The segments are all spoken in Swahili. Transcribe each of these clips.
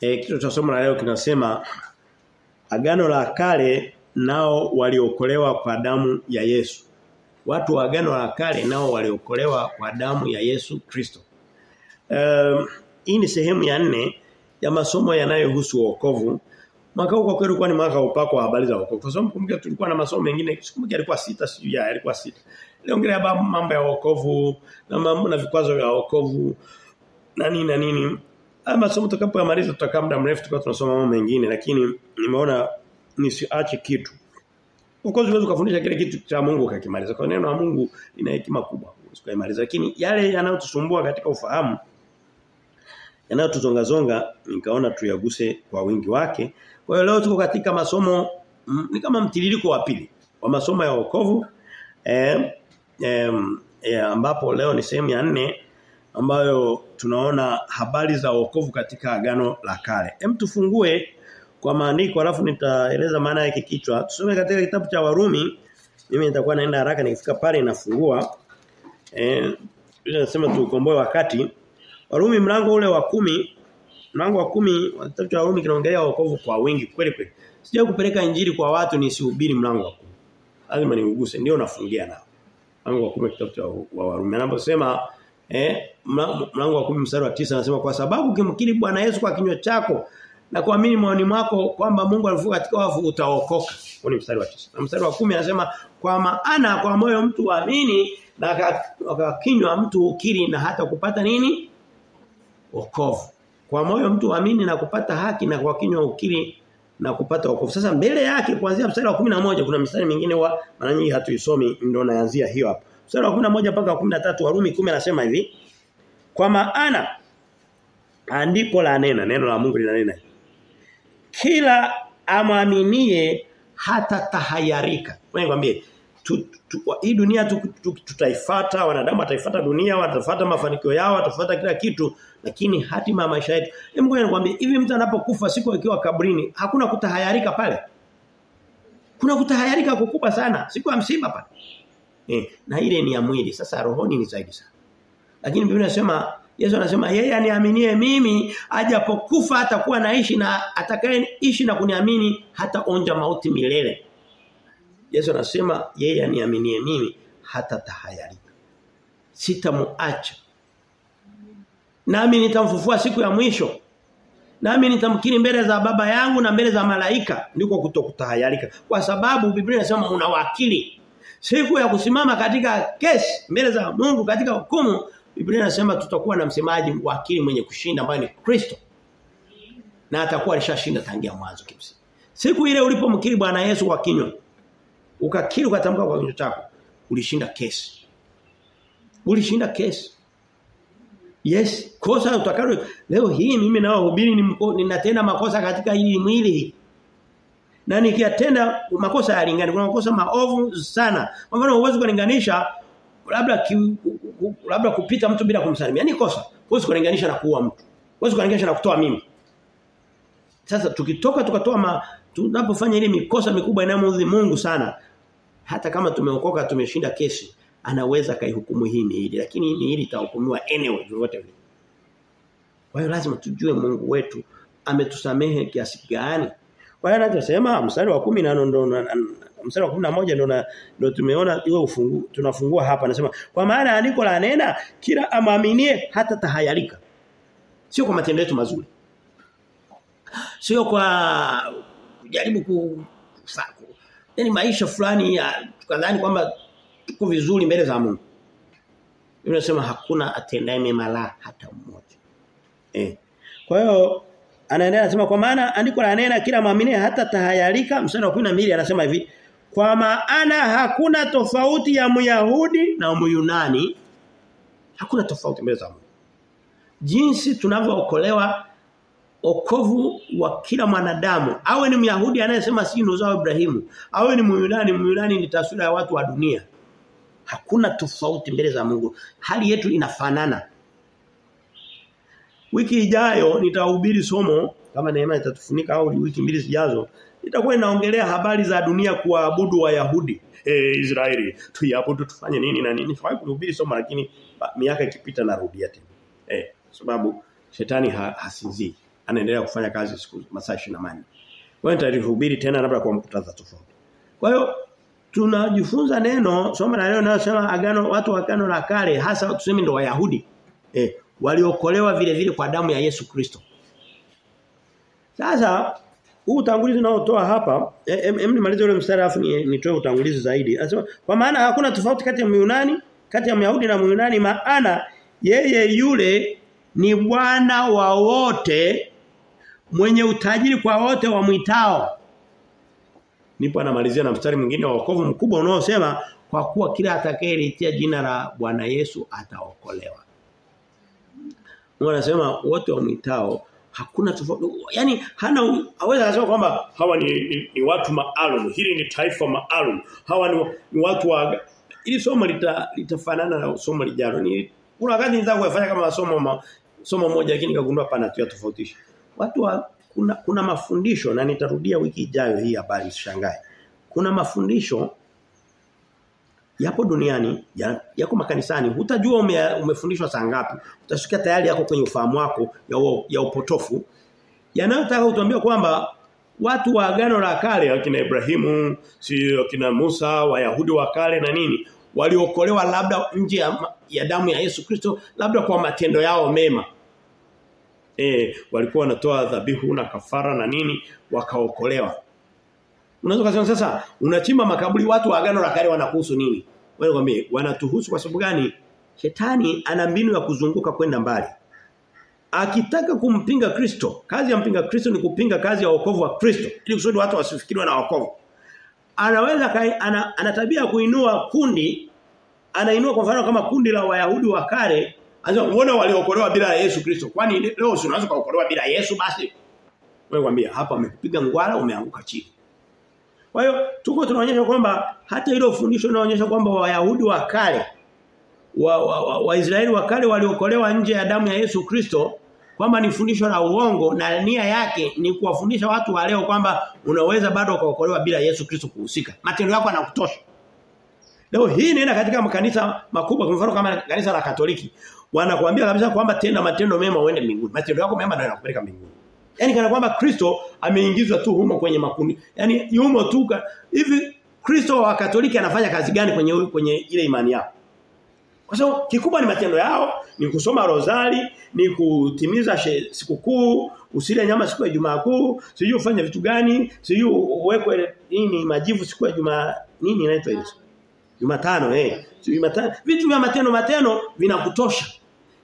eh kitu cha somo la leo kinasema agano la kale nao waliokolewa kwa damu ya Yesu. Watu wa agano la kale nao waliokolewa kwa damu ya Yesu Kristo. Um, hii ni sehemu ya nne ya masomo yanayohusu wokovu. Mwaka huu kwa kweli ulikuwa ni mwaka upako wa habari za wokovu. Kwa sababu kumbuka tulikuwa na masomo mengine, sikumbuki yalikuwa sita sijui ya yalikuwa sita. Leo mambo ya wokovu na mambo na vikwazo vya wokovu na nini na nini. Masomo tukapoyamaliza tutakaa muda mrefu tukao tunasoma mambo mengine lakini nimeona nisiache kitu. Of course huwezi kufundisha kile kitu cha Mungu kakimaliza. Kwa neno la Mungu lina hekima kubwa. Usikaimaliza lakini yale yanayotusumbua katika ufahamu yanayotuzonga zonga nikaona tuyaguse kwa wingi wake. Kwa hiyo leo tuko katika masomo m, ni kama mtiririko wa pili wa masomo ya wokovu eh, eh, eh, ambapo leo ni sehemu ya nne ambayo tunaona habari za wokovu katika agano la kale. Hem tufungue kwa maandiko alafu nitaeleza maana yake kichwa. Tusome katika kitabu cha Warumi. Mimi nitakuwa naenda haraka nikifika pale nafungua. Eh nasema tuukomboe wakati. Warumi mlango ule wa kumi mlango wa kumi kitabu cha Warumi kinaongelea wokovu kwa wingi kweli kweli. Sija kupeleka injili kwa watu nisihubiri mlango wa kumi. Lazima niuguse ndio nafungia nao. Mlango wa kumi kitabu cha wa Warumi anaposema eh mlango wa kumi mstari wa tisa anasema kwa sababu kimkiri Bwana Yesu kwa kinywa chako na kuamini moyoni mwako kwamba Mungu alifufuka katika wafu utaokoka. Huo mstari wa 9. Na mstari wa kumi anasema kwa maana kwa moyo mtu waamini na kwa kinywa mtu ukiri na hata kupata nini? Wokovu. Kwa moyo mtu waamini na kupata haki na kwa kinywa ukiri na kupata wokovu. Sasa mbele yake kuanzia mstari wa 11 kuna mstari mingine wa mara nyingi hatuisomi ndio naanzia hiyo hapa. Mstari wa 11 mpaka 13 Warumi 10 anasema hivi. Kwa maana andiko la nena neno la Mungu linanena kila amwaminie hata tahayarika. Wewe nikwambie tu, tu, hii dunia tu, tu, tutaifuata wanadamu wataifuata dunia watafuata mafanikio yao watafuata kila kitu lakini hatima ya maisha yetu. Hebu ngoja nikwambie hivi mtu anapokufa siku akiwa kabrini hakuna kutahayarika pale. Kuna kutahayarika kukubwa sana siku ya msiba pale. Eh, na ile ni ya mwili sasa rohoni ni zaidi sana. Lakini Biblia inasema Yesu anasema yeye aniaminie mimi ajapokufa atakuwa naishi na atakayeishi na kuniamini hata onja mauti milele. Yesu anasema yeye aniaminie mimi hata tahayarika. Sitamuacha. Nami nitamfufua siku ya mwisho. Nami nitamkiri mbele za baba yangu na mbele za malaika ndiko kutokutahayarika. Kwa sababu Biblia inasema una wakili. Siku ya kusimama katika kesi mbele za Mungu katika hukumu Biblia inasema tutakuwa na msemaji wakili mwenye kushinda ambaye ni Kristo. Na atakuwa alishashinda tangia mwanzo kimsi. Siku ile ulipomkiri Bwana Yesu kwa kinywa, ukakiri ukatamka kwa kinywa chako, ulishinda kesi. Ulishinda kesi. Yes, kosa utakalo leo hii mimi nao hubiri ninatenda makosa katika hii mwili. Na nikiyatenda makosa yalingani, kuna makosa maovu sana. Kwa mfano uwezo kulinganisha labda labda kupita mtu bila kumsalimia ni kosa. Huwezi kulinganisha na kuua mtu. Huwezi kulinganisha na kutoa mimi. Sasa tukitoka tukatoa ma, tunapofanya ile mikosa mikubwa inayomudhi Mungu sana hata kama tumeokoka tumeshinda kesi anaweza kaihukumu hii miili lakini hii miili itahukumiwa anyway vyovyote vile. Kwa hiyo lazima tujue Mungu wetu ametusamehe kiasi gani. Kwa hiyo anachosema mstari wa 10 na ndo mstari wa 11 ndo ndo tumeona hiyo ufungu tunafungua hapa anasema kwa maana andiko la nena kila amwaminie hata tahayalika. Sio kwa matendo yetu mazuri. Sio kwa kujaribu ku yani maisha fulani ya tukadhani kwamba tuko vizuri mbele za Mungu. Unasema hakuna atendaye mema la hata mmoja. Eh. Kwa hiyo anaendelea anasema kwa maana andiko lanena kila muamini hata tahayarika mstari wa 12 anasema hivi kwa maana hakuna tofauti ya Myahudi na Myunani. Hakuna tofauti mbele za Mungu. Jinsi tunavyookolewa okovu wa kila mwanadamu awe ni Myahudi anayesema si ndo zao Ibrahimu awe ni Myunani Myunani ni taswira ya watu wa dunia. Hakuna tofauti mbele za Mungu. Hali yetu inafanana wiki ijayo nitahubiri somo. Kama neema itatufunika au wiki mbili zijazo itakuwa inaongelea habari za dunia kuabudu Wayahudi. Eh Israeli tuiabudu tufanye nini na nini? Tuwahi kuhubiri somo lakini miaka ikipita narudia tena. Eh sababu shetani ha, hasinzii. Anaendelea kufanya kazi siku masaa 24. Kwa hiyo nitahubiri tena labda kwa mkutadha tofauti. Kwa hiyo tunajifunza neno somo la leo linalosema agano watu wa agano la kale hasa tuseme ndio Wayahudi. Eh waliokolewa vile vile kwa damu ya Yesu Kristo. Sasa huu utangulizi unaotoa hapa hem em, nimalize ule mstari afu nitoe utangulizi zaidi. Anasema kwa maana hakuna tofauti kati ya Myunani kati ya Myahudi na Myunani maana yeye yule ni bwana wa wote mwenye utajiri kwa wote wa mwitao. Nipo anamalizia na mstari mwingine wa wokovu mkubwa unaosema kwa kuwa kila atakayelitia jina la Bwana Yesu ataokolewa. Mungu anasema wote wamwitao hakuna tofauti. Yaani hana aweza kusema kwamba hawa ni, ni, ni watu maalum, hili ni taifa maalum. Hawa ni, ni watu wa ili somo lita, litafanana na somo lijalo. Ni kuna wakati nitaka kufanya kama somo ma, somo moja lakini nikagundua pana tu tofautisha. Watu wa kuna kuna mafundisho na nitarudia wiki ijayo hii habari usishangae. Kuna mafundisho yapo duniani ya, yako makanisani. Hutajua ume, umefundishwa saa ngapi. Utasikia tayari yako kwenye ufahamu wako ya, ya upotofu. Yanayotaka utuambia kwamba watu wa agano la kale akina Ibrahimu si akina Musa wayahudi wa kale na nini waliokolewa labda nje ya, ya damu ya Yesu Kristo labda kwa matendo yao mema. Eh walikuwa wanatoa dhabihu na kafara na nini wakaokolewa. Unaweza kusema sasa unachimba makaburi watu wa agano la kale wanakuhusu nini? Wewe kwambie wanatuhusu kwa sababu gani? Shetani ana mbinu ya kuzunguka kwenda mbali. Akitaka kumpinga Kristo, kazi ya mpinga Kristo ni kupinga kazi ya wokovu wa Kristo ili kusudi watu wasifikiriwe na wokovu. Anaweza kai, ana, ana tabia kuinua kundi anainua kwa mfano kama kundi la Wayahudi wa kale anasema mbona waliokolewa bila Yesu Kristo? Kwani leo si unaweza kuokolewa bila Yesu basi? Wewe kwambia hapa amekupiga ngwala umeanguka chini. Kwa hiyo tuko tunaonyesha kwamba hata hilo fundisho linaonyesha kwamba Wayahudi wa kale wa Waisraeli wa, wa, wa kale waliokolewa nje ya damu ya Yesu Kristo kwamba ni fundisho la uongo na nia yake ni kuwafundisha watu wa leo kwamba unaweza bado kuokolewa bila Yesu Kristo kuhusika. Matendo yako yanakutosha. Leo hii nenda katika makanisa makubwa kwa mfano kama kanisa la Katoliki wanakuambia kabisa kwamba tenda matendo mema uende mbinguni. Matendo yako mema ndio yanakupeleka mbinguni. Yaani kana kwamba Kristo ameingizwa tu humo kwenye makundi. Yaani yumo tu hivi Kristo wa Katoliki anafanya kazi gani kwenye kwenye ile imani yao? Kwa sababu kikubwa ni matendo yao, ni kusoma rozari, ni kutimiza sikukuu, usile nyama siku ya Ijumaa kuu, sijui ufanye vitu gani, sijui uwekwe nini majivu siku ya Jumaa nini inaitwa hizo? Jumatano eh. Jumatano vitu vya matendo matendo vinakutosha.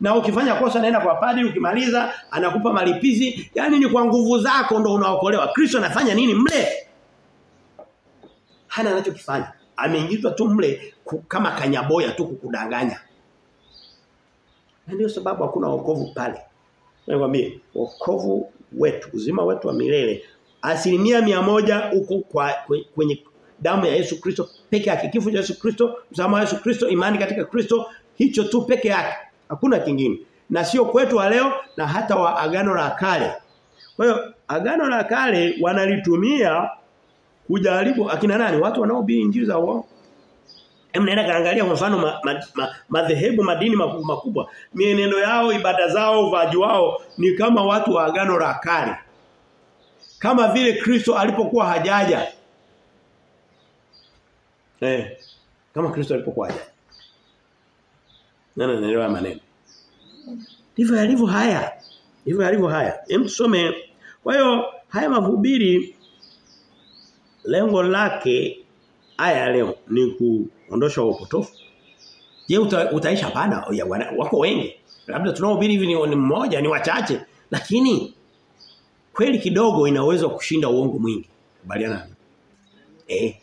Na ukifanya kosa naenda kwa padri ukimaliza anakupa malipizi. Yaani ni kwa nguvu zako ndo unaokolewa. Kristo anafanya nini mle? Hana anachokifanya. Ameingizwa tu mle kama kanyaboya tu kukudanganya. Na ndio sababu hakuna wokovu pale. Nikwambie, wokovu wetu, uzima wetu wa milele asilimia mia moja uko kwa kwenye damu ya Yesu Kristo peke yake kifo cha Yesu Kristo msamaha wa Yesu Kristo imani katika Kristo hicho tu peke yake hakuna kingine. Na sio kwetu leo na hata wa agano la kale. Kwa hiyo agano la kale wanalitumia kujaribu akina nani? Watu wanaohubiri injili za uongo. Hem naenda kaangalia kwa mfano madhehebu ma, ma, ma madini makubwa makubwa. Mienendo yao ibada zao uvaji wao ni kama watu wa agano la kale. Kama vile Kristo alipokuwa hajaja. Eh. Kama Kristo alipokuwa haja. Nani anaelewa maneno? Ndivyo yalivyo haya. Ndivyo yalivyo haya. Hem tusome. Kwa hiyo haya mahubiri lengo lake haya leo ni kuondosha upotofu. Je, uta, utaisha pana wako wengi. Labda tunaohubiri hivi ni, ni mmoja, ni wachache, lakini kweli kidogo inaweza kushinda uongo mwingi. Kubaliana Eh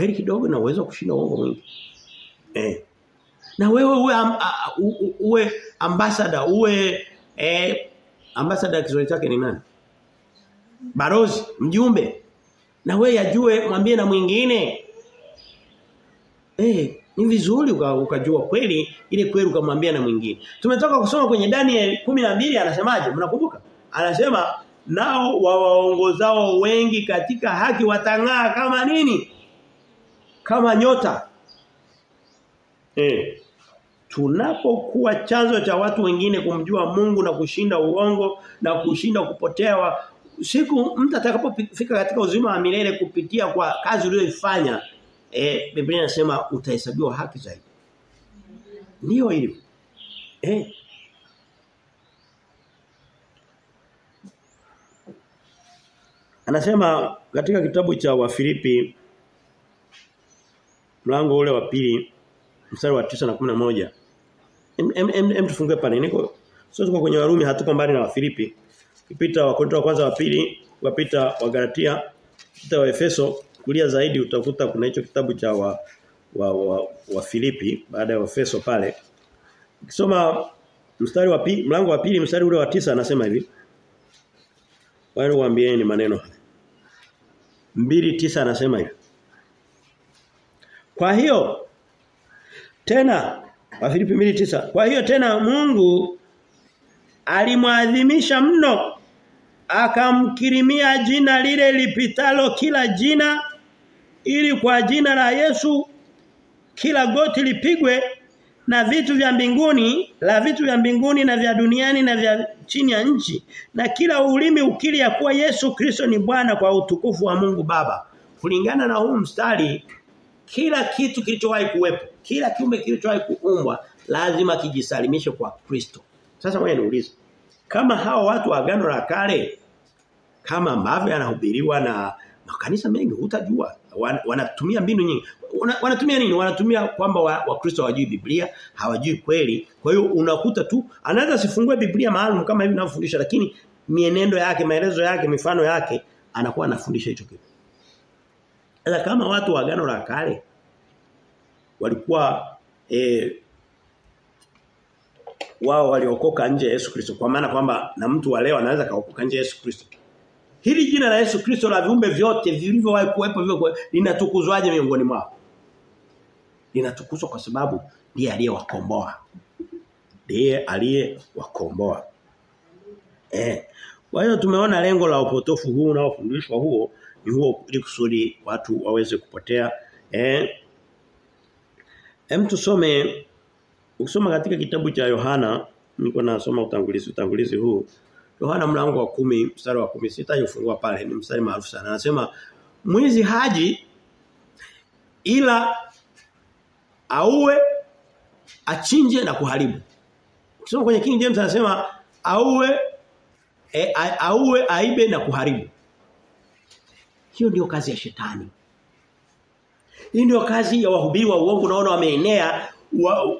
kweli kidogo inaweza kushinda uongo mwingi. Eh. Na wewe uwe am, uwe ambassador, uwe eh ambassador kizuri chake ni nani? Barozi, mjumbe. Na wewe yajue mwambie na mwingine. Eh, ni vizuri ukajua kweli ile kweli ukamwambia na mwingine. Tumetoka kusoma kwenye Daniel 12 anasemaje? Mnakumbuka? Anasema nao wawaongozao wengi katika haki watang'aa kama nini? kama nyota. Eh. Tunapokuwa chanzo cha watu wengine kumjua Mungu na kushinda uongo na kushinda kupotewa siku mtu atakapofika katika uzima wa milele kupitia kwa kazi uliyoifanya eh Biblia inasema utahesabiwa haki zaidi. Ndio hiyo eh. Anasema katika kitabu cha Wafilipi mlango ule wa pili mstari wa 9 na 11 em, em, em, em tufungue pale niko sio tuko kwenye Warumi hatuko mbali na Wafilipi Ukipita Wakorintho wa kwanza wa pili, ukapita wa Galatia, ukipita wa Efeso, kulia zaidi utakuta kuna hicho kitabu cha wa wa, wa, wa Filipi baada ya Efeso pale. Ukisoma mstari wa pili, mlango wa pili mstari ule wa tisa anasema hivi. Wale waambieni maneno mbili tisa anasema hivi. Kwa hiyo tena wa Filipi 2:9 Kwa hiyo tena Mungu alimwadhimisha mno akamkirimia jina lile lipitalo kila jina ili kwa jina la Yesu kila goti lipigwe na vitu vya mbinguni la vitu vya mbinguni na vya duniani na vya chini ya nchi na kila ulimi ukiri ya kuwa Yesu Kristo ni Bwana kwa utukufu wa Mungu Baba. Kulingana na huu mstari kila kitu kilichowahi kuwepo kila kiumbe kilichowahi kuumbwa lazima kijisalimishe kwa Kristo. Sasa wewe niulize kama hao watu wa agano la kale kama ambavyo yanahubiriwa na makanisa mengi utajua wan, wanatumia mbinu nyingi. Wana, wanatumia nini? Wanatumia kwamba wakristo wa hawajui Biblia hawajui kweli. Kwa hiyo unakuta tu anaweza sifungue Biblia maalum kama hivi ninavyofundisha lakini mienendo yake maelezo yake mifano yake anakuwa anafundisha hicho kitu. Kama watu wa agano la kale walikuwa eh, wao waliokoka nje ya Yesu Kristo kwa maana kwamba na mtu wa leo anaweza kaokoka nje ya Yesu Kristo Hili jina la Yesu Kristo la viumbe vyote vilivyowahi kuwepo vivyo linatukuzwaje miongoni mwao? Linatukuzwa kwa sababu ndiye aliyewakomboa. Ndiye aliyewakomboa. Eh. Kwa hiyo tumeona lengo la upotofu huu unaofundishwa huo ni huo ili kusudi watu waweze kupotea. Eh. Hem tusome ukisoma katika kitabu cha Yohana niko nasoma utangulizi utangulizi huu Yohana mlango wa kumi mstari wa kumi sitajifungua pale ni mstari maarufu sana. Anasema mwizi haji ila auwe achinje na kuharibu. Ukisoma kwenye King James anasema auwe e, auwe aibe na kuharibu. Hiyo ndio kazi ya shetani. Hii ndio kazi ya wahubiri wa uongo naona wameenea wa,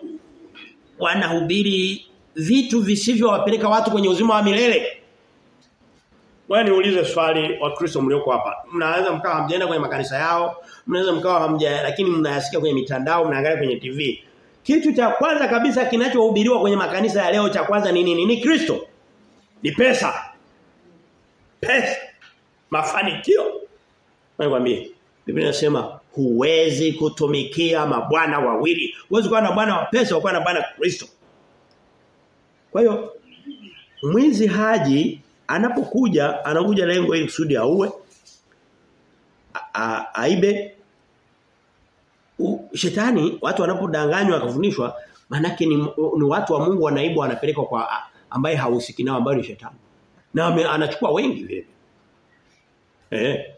wanahubiri vitu visivyowapeleka watu kwenye uzima wa milele. Wewe niulize swali wa Kristo mlioko hapa. Mnaweza mkawa hamjaenda kwenye makanisa yao, mnaweza mkawa hamja lakini mnayasikia kwenye mitandao, mnaangalia kwenye TV. Kitu cha kwanza kabisa kinachohubiriwa kwenye makanisa ya leo cha kwanza ni nini? Ni Kristo. Ni pesa. Pesa. Mafanikio. Nakwambia. Biblia inasema huwezi kutumikia mabwana wawili. Huwezi kuwa na bwana wa pesa, ukawa na bwana Kristo. Kwa hiyo mwizi haji anapokuja anakuja lengo ili kusudi auwe aibe U, shetani watu wanapodanganywa wakafundishwa manake ni, ni watu wa Mungu wanaibwa wanapelekwa kwa ambaye hahusiki nao ambaye ni shetani na anachukua wengi vile eh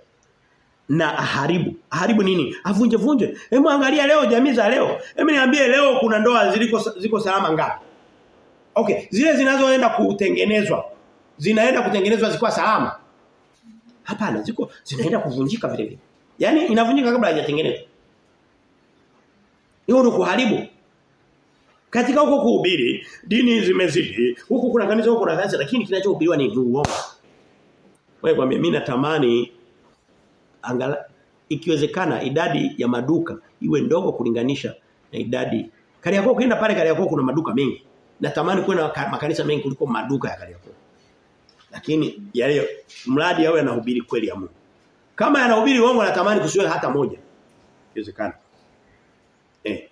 na aharibu aharibu nini avunje vunje hebu angalia leo jamii za leo hebu niambie leo kuna ndoa ziliko ziko salama ngapi Okay, zile zinazoenda kutengenezwa zinaenda kutengenezwa zikiwa salama. Hapana, ziko zinaenda kuvunjika vile vile. Yaani inavunjika kabla haijatengenezwa. Hiyo ndio kuharibu. Katika huko kuhubiri, dini zimezidi, huko kuna kanisa huko kuna kanisa lakini kinachohubiriwa ni uongo. Wewe kwambia mimi natamani angala ikiwezekana idadi ya maduka iwe ndogo kulinganisha na idadi. Kariakoo ukienda pale Kariakoo kuna maduka mengi. Natamani kuwe na makanisa mengi kuliko maduka ya Kariakoo. Lakini yale mradi yao yanahubiri kweli ya Mungu. Kama yanahubiri uongo natamani kusiwe hata moja. Ikiwezekana. Eh.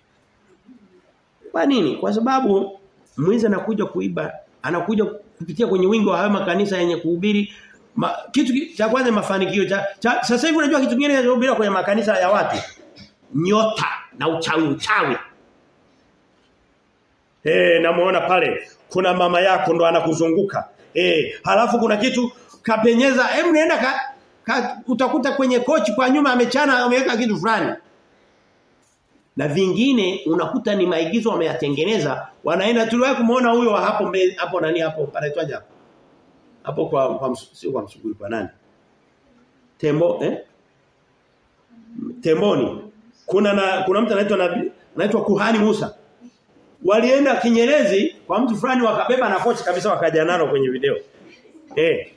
Kwa nini? Kwa sababu mwizi anakuja kuiba, anakuja kupitia kwenye wingi wa hayo makanisa yenye kuhubiri ma, kitu cha kwanza mafanikio cha, cha sasa hivi unajua kitu kingine kinachohubiriwa kwenye makanisa ya watu nyota na uchawi uchawi Eh namuona pale kuna mama yako ndo anakuzunguka. Eh halafu kuna kitu kapenyeza hebu nenda ka, ka, utakuta kwenye kochi kwa nyuma amechana ameweka kitu fulani. Na vingine unakuta ni maigizo wameyatengeneza wanaenda tuliwahi kumuona huyo hapo hapo nani hapo panaitwaje hapo? Hapo kwa kwa sio kwa msuguri kwa nani? Tembo eh? Temboni. Kuna na kuna mtu anaitwa anaitwa kuhani Musa. Walienda Kinyerezi kwa mtu fulani wakabeba na kochi kabisa wakaja nalo kwenye video. Eh.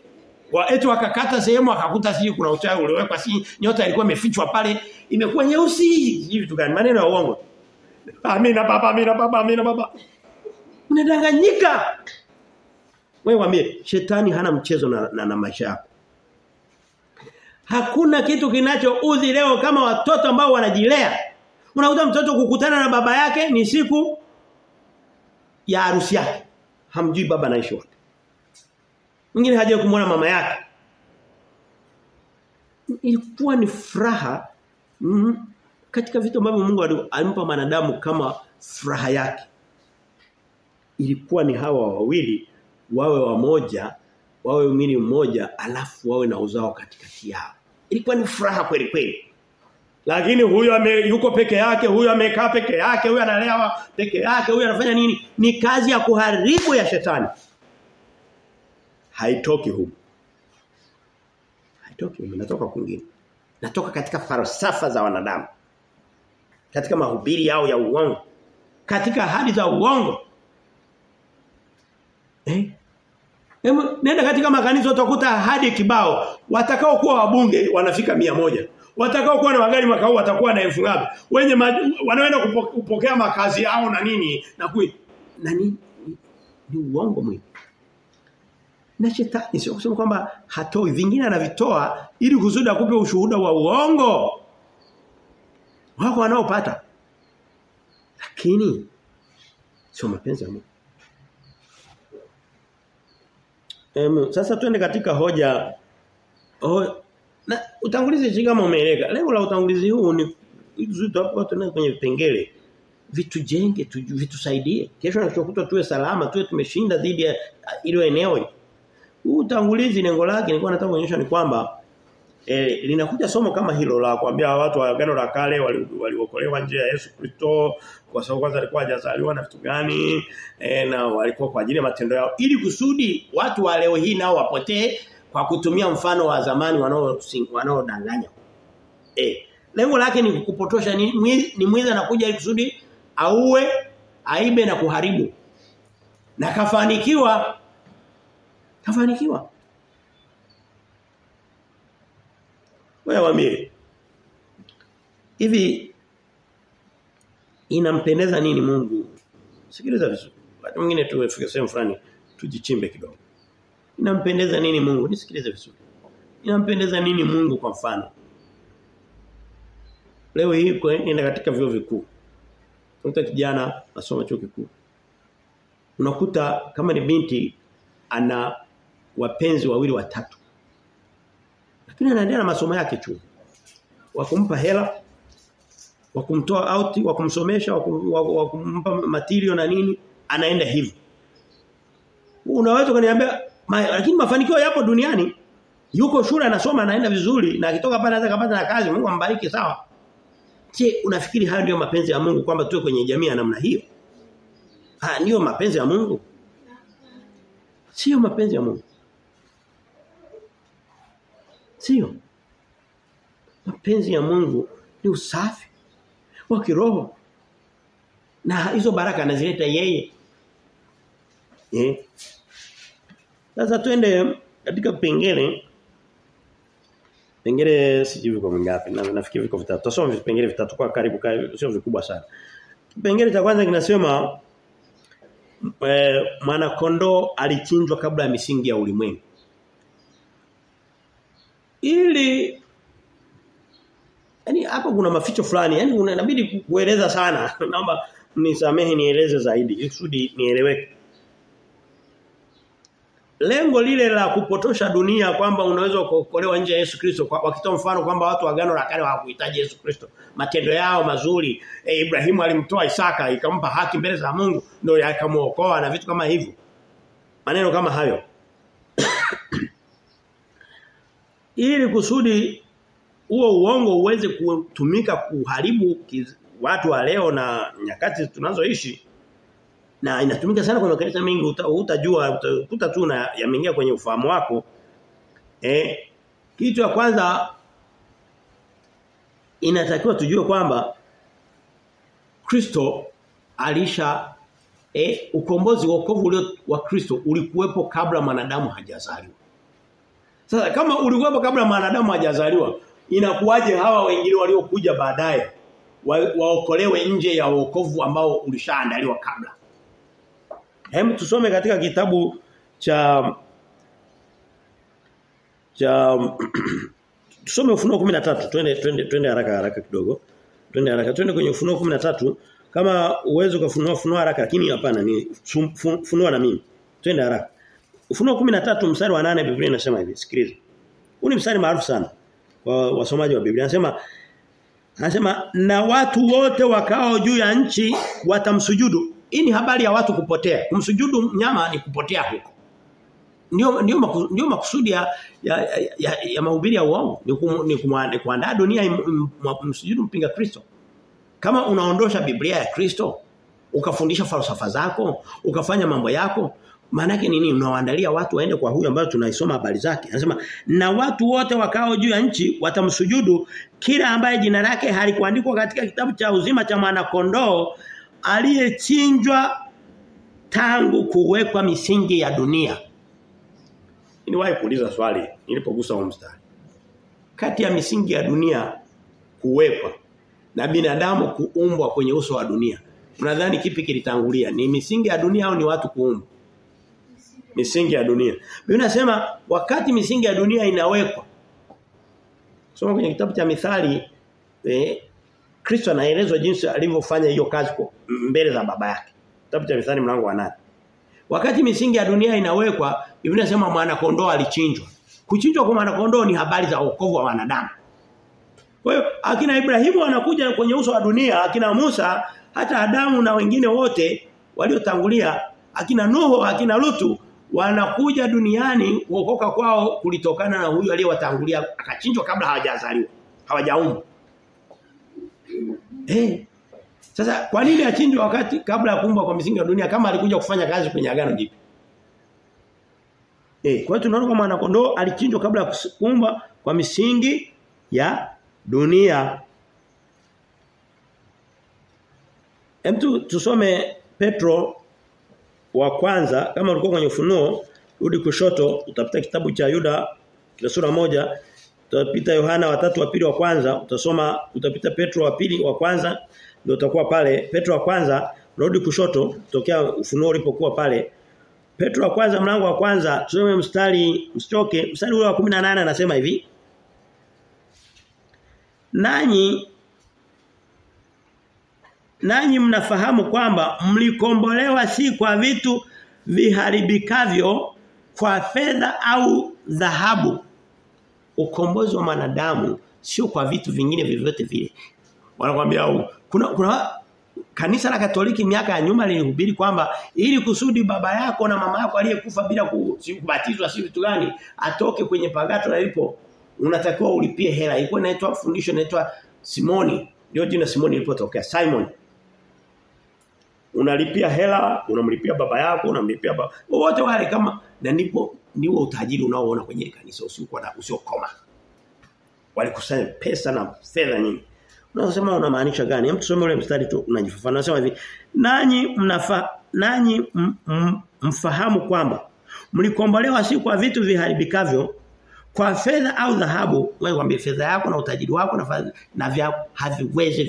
Wa eti wakakata sehemu akakuta siji kuna uchawi uliwekwa si nyota ilikuwa imefichwa pale imekuwa nyeusi hivi tu gani maneno ya uongo. Amina baba amina baba amina baba. Unadanganyika. Wewe waambie shetani hana mchezo na, na, na maisha yako. Hakuna kitu kinachouzi leo kama watoto ambao wanajilea. Unakuta mtoto kukutana na baba yake ni siku ya harusi yake. Hamjui baba anaishi wapi. Mwingine hajawahi kumwona mama yake. Ilikuwa ni furaha mm, katika vitu ambavyo Mungu alimpa mwanadamu kama furaha yake. Ilikuwa ni hawa wawili wawe wamoja, wawe umini mmoja alafu wawe na uzao katikati yao. Ilikuwa ni furaha kweli kweli. Lakini huyu ame yuko peke yake, huyu amekaa peke yake, huyu analewa peke yake, huyu anafanya nini? Ni kazi ya kuharibu ya shetani. Haitoki huko. Haitoki huko, natoka kwingine. Natoka katika falsafa za wanadamu. Katika mahubiri yao ya uongo. Katika hali za uongo. Eh? Nenda katika makanisa utakuta hadi kibao. Watakao kuwa wabunge wanafika mia moja. Watakao kuwa na magari makao watakuwa na elfu ngapi. Wenye wanaenda kupokea makazi yao na nini na kui na nini ni uongo mwingi na shetani sio kusema kwamba hatoi. Vingine anavitoa ili kusudi akupe ushuhuda wa uongo. Wako wanaopata. Lakini sio mapenzi ya Mungu Em, sasa twende katika hoja ho, na utangulizi kama umeeleka. Lengo la utangulizi huu ni tutakuwa kwenye vipengele vitujenge, vitusaidie. Kesho na kesho tuwe salama, tuwe tumeshinda dhidi ya ile eneo. Huu utangulizi lengo lake nilikuwa nataka kuonyesha ni kwamba eh, linakuja somo kama hilo la kuambia watu wa agano la kale waliokolewa wali nje ya Yesu Kristo kwa sababu kwanza alikuwa hajazaliwa na vitu gani e, na walikuwa kwa ajili ya matendo yao ili kusudi watu wa leo hii nao wapotee kwa kutumia mfano wa zamani wanao wanaodanganya. Eh lengo lake ni kukupotosha ni ni mwizi anakuja ili kusudi auwe aibe na kuharibu. Na kafanikiwa kafanikiwa. Wewe waambie. Hivi inampendeza nini Mungu? Sikiliza vizuri. Wakati mwingine tuwefike sehemu fulani tujichimbe kidogo. Inampendeza nini Mungu? Nisikilize vizuri. Inampendeza nini Mungu kwa mfano? Leo hii kwenda katika vyuo vikuu. Unakuta kijana anasoma chuo kikuu. Unakuta kama ni binti ana wapenzi wawili watatu. Lakini anaendelea na masomo yake chuo. Wakumpa hela, wakumtoa out, wakumsomesha, wakumpa material na nini, anaenda hivi. Unaweza kuniambia ma, lakini mafanikio yapo duniani. Yuko shule anasoma anaenda vizuri na akitoka pale anaweza kupata na kazi, Mungu ambariki sawa. Je, unafikiri hayo ndio mapenzi ya Mungu kwamba tuwe kwenye jamii ya namna hiyo? Ah, ndio mapenzi ya Mungu? Sio mapenzi ya Mungu. Sio. Mapenzi ya Mungu ni usafi wa kiroho. Na hizo baraka anazileta yeye. Eh. Sasa twende katika pengele pengere sijui viko mingapi na nafikiri viko vitatu. Tusome vipengele vitatu kwa karibu sio vikubwa sana. Kipengele cha kwanza kinasema eh, mwana kondoo alichinjwa kabla ya misingi ya ulimwengu. Ili yani hapa kuna maficho fulani, yani unabidi kueleza sana. Naomba nisamehe nieleze zaidi ili nieleweke. lengo lile la kupotosha dunia kwamba unaweza kuokolewa nje ya Yesu Kristo wakitoa mfano kwamba watu agano la kale hawakuhitaji Yesu Kristo matendo yao mazuri e, Ibrahimu alimtoa Isaka ikampa haki mbele za Mungu ndio yakamuokoa na vitu kama hivyo maneno kama hayo ili kusudi huo uongo uweze kutumika kuharibu watu wa leo na nyakati tunazoishi na inatumika sana kwa makanisa mengi uta, utakuta tu na yameingia kwenye ufahamu wako eh kitu ya kwanza inatakiwa tujue kwamba Kristo alisha eh ukombozi wokovu wa Kristo ulikuwepo kabla mwanadamu hajazaliwa sasa kama ulikuwepo kabla mwanadamu hajazaliwa inakuwaje hawa wengine waliokuja baadaye waokolewe wa nje ya wokovu ambao ulishaandaliwa kabla Hem tusome katika kitabu cha cha tusome ufunuo 13 twende twende twende haraka haraka kidogo. Twende haraka twende kwenye ufunuo 13 kama uwezo kufunua funua haraka lakini hapana ni funua na mimi. Twende haraka. Ufunuo 13 mstari wa 8 Biblia inasema hivi sikiliza. Huu ni mstari maarufu sana kwa wasomaji wa Biblia. Anasema anasema na watu wote wakao juu ya nchi watamsujudu hii ni habari ya watu kupotea. Kumsujudu mnyama ni kupotea huko. Ndio ndio ndio makusudi ya ya, ya, ya mahubiri ya uongo ni, kum, ni, kum, kuandaa dunia msujudu mpinga Kristo. Kama unaondosha Biblia ya Kristo, ukafundisha falsafa zako, ukafanya mambo yako, maana yake nini? Unawaandalia watu waende kwa huyo ambaye tunaisoma habari zake. Anasema na watu wote wakao juu ya nchi watamsujudu kila ambaye jina lake halikuandikwa katika kitabu cha uzima cha mwana kondoo aliyechinjwa tangu kuwekwa misingi ya dunia. Niliwahi kuuliza swali nilipogusa mstari. Kati ya misingi ya dunia kuwekwa na binadamu kuumbwa kwenye uso wa dunia. Unadhani kipi kilitangulia? Ni misingi ya dunia au ni watu kuumbwa? Misingi ya dunia. Biblia inasema wakati misingi ya dunia inawekwa. Soma kwenye kitabu cha Mithali eh, Kristo anaelezwa jinsi alivyofanya hiyo kazi kwa mbele za baba yake. Kitabu cha Mithali mlango wa 8. Wakati misingi ya dunia inawekwa, Biblia inasema mwana kondoo alichinjwa. Kuchinjwa kwa mwana kondoo ni habari za wokovu wa wanadamu. Kwa hiyo akina Ibrahimu wanakuja kwenye uso wa dunia, akina Musa, hata Adamu na wengine wote waliotangulia, akina Nuhu, akina Lutu wanakuja duniani kuokoka kwao kulitokana na huyu aliyewatangulia akachinjwa kabla hawajazaliwa, hawajaumbwa. Eh. Sasa kwa nini achinjwe wakati kabla ya kuumbwa kwa misingi ya dunia kama alikuja kufanya kazi kwenye agano jipya? Eh, kwa hiyo tunaona kama kondoo alichinjwa kabla ya kuumbwa kwa misingi ya dunia. Hem tusome Petro wa kwanza kama ulikuwa kwenye ufunuo rudi kushoto utapita kitabu cha Yuda kila sura moja utapita Yohana watatu wa pili wa kwanza utasoma utapita Petro wa pili wa kwanza ndio utakuwa pale. Petro wa kwanza rudi kushoto tokea ufunuo ulipokuwa pale. Petro wa kwanza mlango wa kwanza tusome mstari msitoke mstari ule wa 18 anasema hivi. Nanyi nanyi mnafahamu kwamba mlikombolewa si kwa vitu viharibikavyo kwa fedha au dhahabu. Ukombozi wa manadamu sio kwa vitu vingine vyovyote vile. Wanakuambia kuna kuna kanisa la Katoliki miaka ya nyuma lilihubiri kwamba ili kusudi baba yako na mama yako aliyekufa bila kubatizwa si vitu gani atoke kwenye pagato alipo unatakiwa ulipie hela. Ilikuwa inaitwa fundisho inaitwa Simoni. Ndio jina Simoni ilipotokea Simon unalipia hela unamlipia baba yako unamlipia baba wote wale kama na ndipo niwo utajiri unaoona kwenye kanisa usiokuwa na usiokoma. Walikusanya pesa na fedha nyingi. Unasema unamaanisha gani? Hem tusome ule mstari tu unajifafanua. Sema hivi nanyi mnafa nanyi mfahamu kwamba mlikombolewa si kwa vitu viharibikavyo kwa fedha au dhahabu wewe kwambie fedha yako na utajiri wako na na vya haviwezi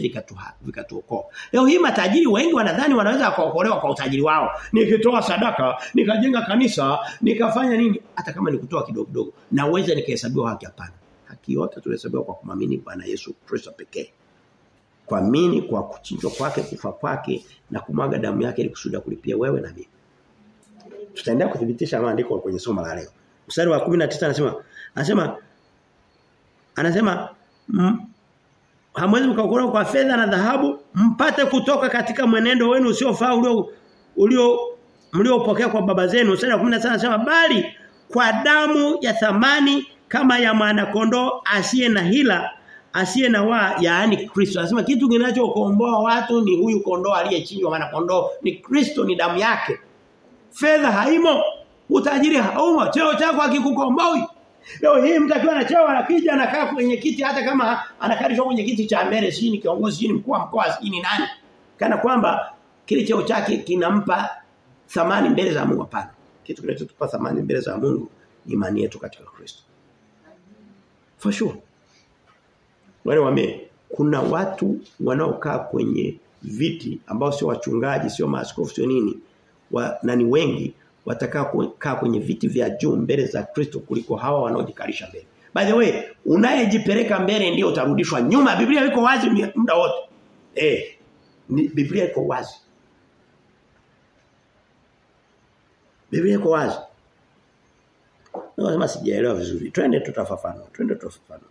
vikatuokoa. Leo hii matajiri wengi wanadhani wanaweza kuokolewa kwa utajiri wao. Nikitoa sadaka nikajenga kanisa nikafanya nini? Hata kama nikutoa kidogo kidogo. Naweza nikahesabiwa haki? Hapana. Haki yote tunahesabiwa kwa kumamini Bwana Yesu Kristo pekee. Kuamini kwa kuchinjwa kwake kufa kwake na kumwaga damu yake ili kusudi kulipia wewe na mimi. Tutaendelea kudhibitisha maandiko kwenye somo la leo. Mstari wa 19 anasema anasema anasema hamwezi mkaokolewa kwa fedha na dhahabu mpate kutoka katika mwenendo wenu usiofaa ulio ulio mliopokea kwa baba zenu. Mstari wa 19 anasema bali kwa damu ya thamani kama ya mwana kondoo asiye na hila asiye na wa yaani Kristo. Anasema kitu kinachokomboa watu ni huyu kondoo aliyechinjwa mwana kondoo ni Kristo ni damu yake. Fedha haimo, utajiri hauma, cheo chako hakikukomboi. Leo hii mtu akiwa na cheo anakija anakaa kwenye kiti hata kama anakarishwa kwenye kiti cha mbele si ni kiongozi si ni mkuu wa mkoa si ni nani. Kana kwamba kile cheo chake kinampa thamani mbele za Mungu hapana. Kitu kinachotupa thamani mbele za Mungu ni imani yetu katika Kristo. For sure. Wale wame kuna watu wanaokaa kwenye viti ambao sio wachungaji, sio maaskofu, sio nini. Wa, na ni wengi watakaa kukaa kwenye viti vya juu mbele za Kristo kuliko hawa wanaojikalisha mbele. By the way, unayejipeleka mbele ndio utarudishwa nyuma. Biblia iko wazi muda wote. Eh. Biblia iko wazi. Biblia iko wazi. Nasema sijaelewa vizuri. Twende tutafafanua. Twende tutafafanua.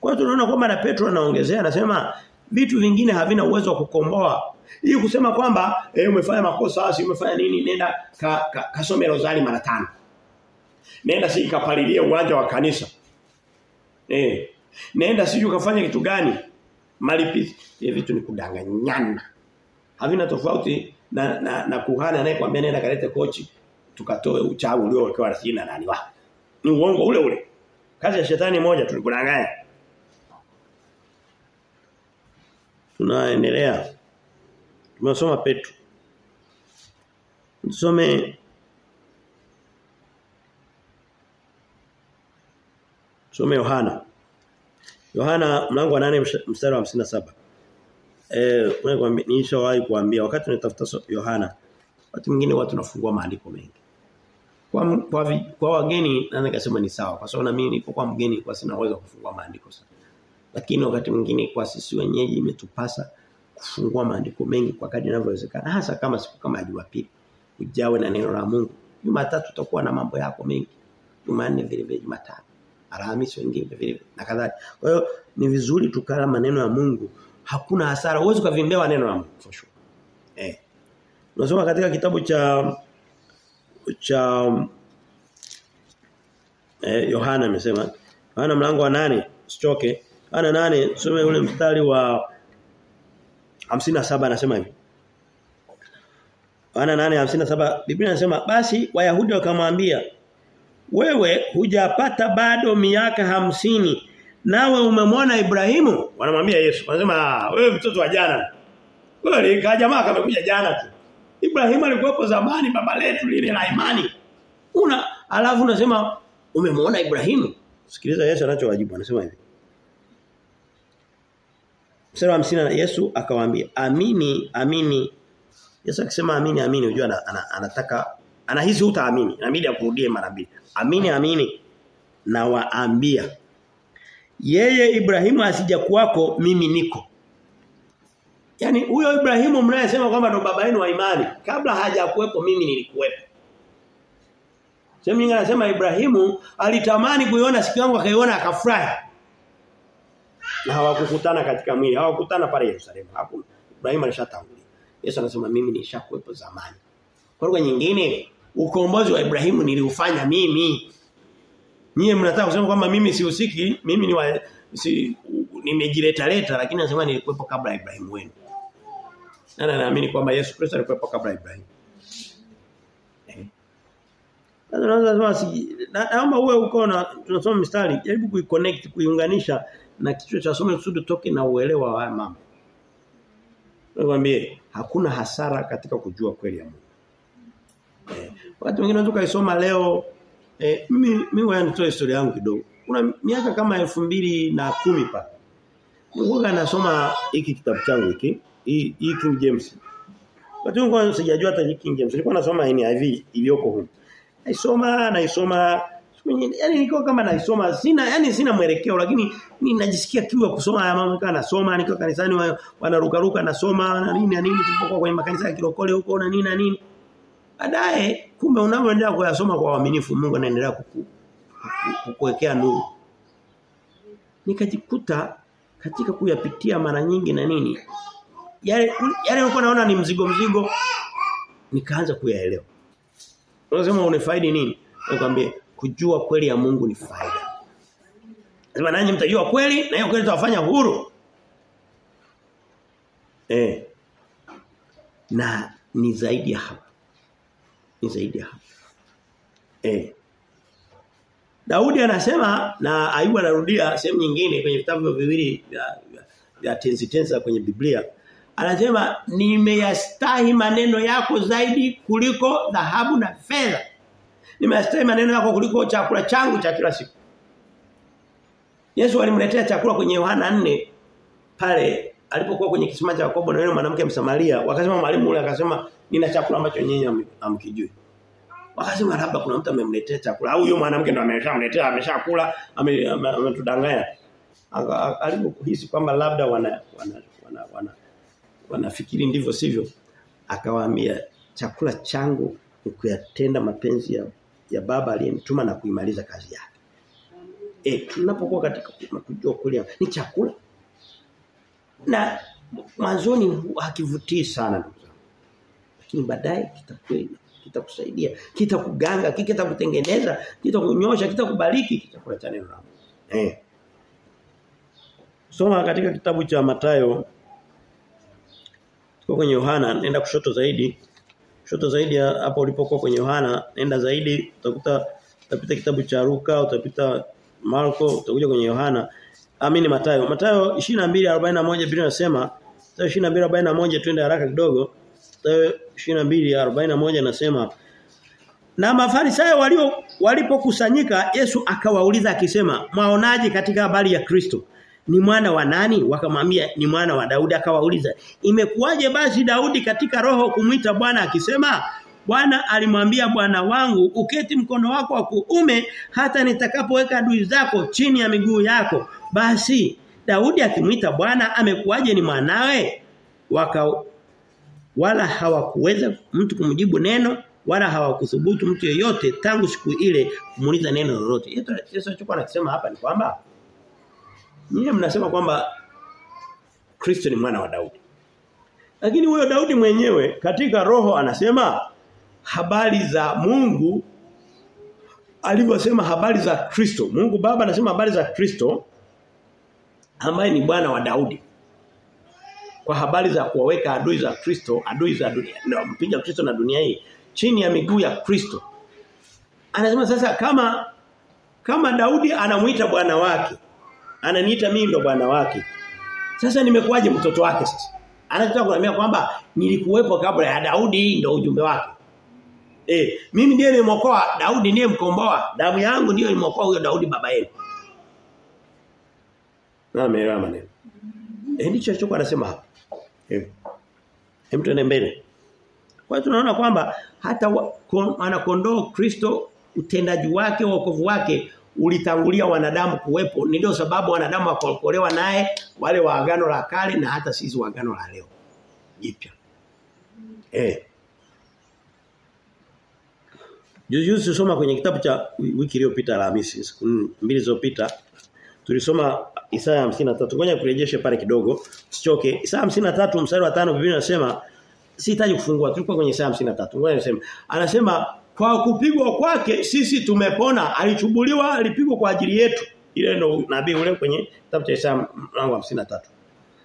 Kwa hiyo tunaona kwamba na Petro anaongezea anasema vitu vingine havina uwezo wa kukomboa. Hii kusema kwamba eh umefanya makosa asi umefanya nini nenda ka, ka, kasome rozari mara tano. Nenda si kapalilie uwanja wa kanisa. Eh. Nenda siju kafanya kitu gani? Malipizi. Hivi vitu ni kudanganyana. Havina tofauti na na, na kuhani anayekwambia nenda kalete kochi tukatoe uchawi uliowekewa na nani wako. Ni uongo ule ule. Kazi ya shetani moja tulikudanganya. Tunaendelea. Tumesoma Petro. Tusome Tusome Yohana. Yohana mlango wa 8 mstari wa 57. Eh, nilishawahi kuambia wakati tunatafuta Yohana wakati mwingine watu nafungua maandiko mengi. Kwa kwa, kwa wageni nani kasema ni sawa kwa sababu na mimi nipo kwa mgeni kwa sina uwezo kufungua maandiko sana. Lakini wakati mwingine kwa sisi wenyeji imetupasa kufungua maandiko mengi kwa kadri inavyowezekana hasa kama siku kama Jumapili ujawe na neno la Mungu. Jumatatu utakuwa na mambo yako mengi. Jumanne vile vile Jumatatu. Alhamisi wengine vile vile na kadhalika. Kwa hiyo ni vizuri tukala maneno ya Mungu. Hakuna hasara. uweze kuvimbewa neno la Mungu sure. Eh. Unasoma katika kitabu cha cha eh Yohana amesema Yohana mlango wa nane usichoke. Yohana nane some ule mstari wa 57 anasema hivi. Ana nane 57 Biblia inasema basi Wayahudi wakamwambia wewe hujapata bado miaka hamsini nawe umemwona Ibrahimu? Wanamwambia Yesu. Wanasema wewe mtoto wa jana. Wewe jamaa kamekuja jana tu. Ibrahimu alikuwepo zamani baba letu lile la imani. Una alafu unasema umemwona Ibrahimu? Sikiliza Yesu anachowajibu anasema hivi Mstari wa 50 Yesu akawaambia amini amini. Yesu akisema amini amini unajua anataka anahisi utaamini inabidi akurudie mara mbili. Amini amini na waambia yeye Ibrahimu asija kuwako mimi niko. Yaani huyo Ibrahimu mnayesema kwamba ndo baba yenu wa imani. Kabla hajakuwepo mimi nilikuwepo. Sema nyingine anasema Ibrahimu alitamani kuiona siku yangu akaiona akafurahi na hawakukutana katika mwili hawakutana pale Yerusalemu. Hakuna. Ibrahimu alishatangulia. Yesu anasema mimi nishakuwepo zamani. Kwa lugha nyingine ukombozi wa Ibrahimu niliufanya mimi. Nyie mnataka kusema kwamba mimi sihusiki mimi ni wa, si nimejileta leta lakini anasema nilikuwepo kabla ya Ibrahimu wenu. Na naamini kwamba Yesu Kristo alikuwepo kabla ya Ibrahimu. Eh. Sasa naomba uwe uko na tunasoma mistari jaribu kuiconnect kuiunganisha na kichwa cha somo kusudi toke na uelewa wa mambo. Nikwambie hakuna hasara katika kujua kweli ya Mungu. Eh, wakati mwingine unaweza isoma leo eh, mimi mimi wewe nitoe historia yangu kidogo. Kuna miaka kama elfu mbili na kumi pa. Mungu nasoma hiki kitabu changu hiki, hii hii King James. Wakati wangu sijajua hata King James. Nilikuwa nasoma NIV iliyoko huko. Naisoma naisoma yani niko kama naisoma sina yani sina mwelekeo lakini ninajisikia kiu ya kusoma haya mambo kana nasoma nikiwa kanisani wanaruka ruka nasoma na nini na nini tulipokuwa kwenye makanisa ya kirokole huko na nini na nini Baadaye kumbe unapoendelea kuyasoma kwa uaminifu Mungu anaendelea kukuwekea nuru. Nikajikuta katika kuyapitia mara nyingi na nini yale yale nilikuwa naona ni mzigo mzigo nikaanza kuyaelewa. Unasema unifaidi nini? Nikwambie kujua kweli ya Mungu ni faida. Sema nanyi mtajua kweli na hiyo kweli itawafanya huru. Eh. Na ni zaidi ya hapo. Ni zaidi ya hapo. Eh. Daudi anasema na Ayubu anarudia sehemu nyingine kwenye vitabu viwili vya vya tenzi tenzi kwenye Biblia. Anasema nimeyastahi maneno yako zaidi kuliko dhahabu na fedha. Nimeyastahi maneno yako kuliko chakula changu cha kila siku. Yesu alimletea chakula kwenye Yohana 4 pale alipokuwa kwenye kisima cha Yakobo na yule mwanamke Msamaria wakasema mwalimu yule akasema nina chakula ambacho nyinyi hamkijui. Wakasema labda kuna mtu amemletea chakula au huyo mwanamke ndo ameshamletea ameshakula ametudanganya. Alipohisi kwamba labda wana wana wana, wana wanafikiri ndivyo sivyo akawaambia chakula changu ni kuyatenda mapenzi ya, ya baba aliyemtuma na kuimaliza kazi yake. Eh tunapokuwa katika kujua kulia ni chakula. Na mwanzoni hakivutii sana ndugu zangu. Lakini baadaye kitakwenda kitakusaidia, kitakuganga, kitakutengeneza, kitakunyosha, kitakubariki, kitakuleta neno la Mungu. Eh. Soma katika kitabu cha Mathayo Tuko kwenye Yohana, nenda kushoto zaidi. Kushoto zaidi hapo ulipokuwa kwenye Yohana, nenda zaidi utakuta utapita kitabu cha Luka, utapita Marko, utakuja kwenye Yohana. Amini Mathayo. Mathayo 22:41 Biblia inasema, Mathayo 22:41 twende haraka kidogo. Mathayo 22:41 nasema na mafarisayo walio walipokusanyika Yesu akawauliza akisema mwaonaje katika habari ya Kristo ni mwana wa nani? Wakamwambia ni mwana wa Daudi. Akawauliza imekuwaje basi Daudi katika roho kumwita Bwana akisema Bwana alimwambia Bwana wangu uketi mkono wako wa kuume hata nitakapoweka adui zako chini ya miguu yako? Basi Daudi akimwita Bwana amekuwaje ni mwanawe? Waka wala hawakuweza mtu kumjibu neno wala hawakuthubutu mtu yeyote tangu siku ile kumuuliza neno lolote. Yesu alichokuwa anasema hapa ni kwamba Nyinyi mnasema kwamba Kristo ni mwana wa Daudi. Lakini huyo Daudi mwenyewe katika roho anasema habari za Mungu alivyosema habari za Kristo. Mungu Baba anasema habari za Kristo ambaye ni bwana wa Daudi. Kwa habari za kuwaweka adui za Kristo, adui za dunia, no, mpiga Kristo na dunia hii chini ya miguu ya Kristo. Anasema sasa kama kama Daudi anamuita bwana wake ananiita mimi ndo bwana wake. Sasa nimekuwaje mtoto wake sasa? Anataka kuniambia kwamba nilikuwepo kabla ya Daudi ndo ujumbe wake. Eh, mimi ndiye nimeokoa Daudi ndiye mkomboa. Damu yangu ndiyo imeokoa huyo Daudi baba yenu. Na ameelewa maneno. Eh ndicho alichokuwa anasema hapa. Eh. Hem tuende mbele. Kwa hiyo tunaona kwamba hata ana kondoo Kristo utendaji wake wokovu wake ulitangulia wanadamu kuwepo. Ndio sababu wanadamu wakokolewa naye wale wa agano la kale na hata sisi wa agano la leo. Jipya. Eh. Juzi tusoma kwenye kitabu cha wiki iliyopita Alhamisi siku mbili zilizopita tulisoma Isaya 53 ngoja kurejeshe pale kidogo usichoke. Isaya 53 mstari wa 5 Biblia inasema sihitaji kufungua tulikuwa kwenye Isaya 53 ngoja niseme. Anasema kwa kupigwa kwake sisi tumepona. Alichubuliwa alipigwa kwa ajili yetu. Ile ndo nabii ule kwenye kitabu cha Isaya mlango wa 53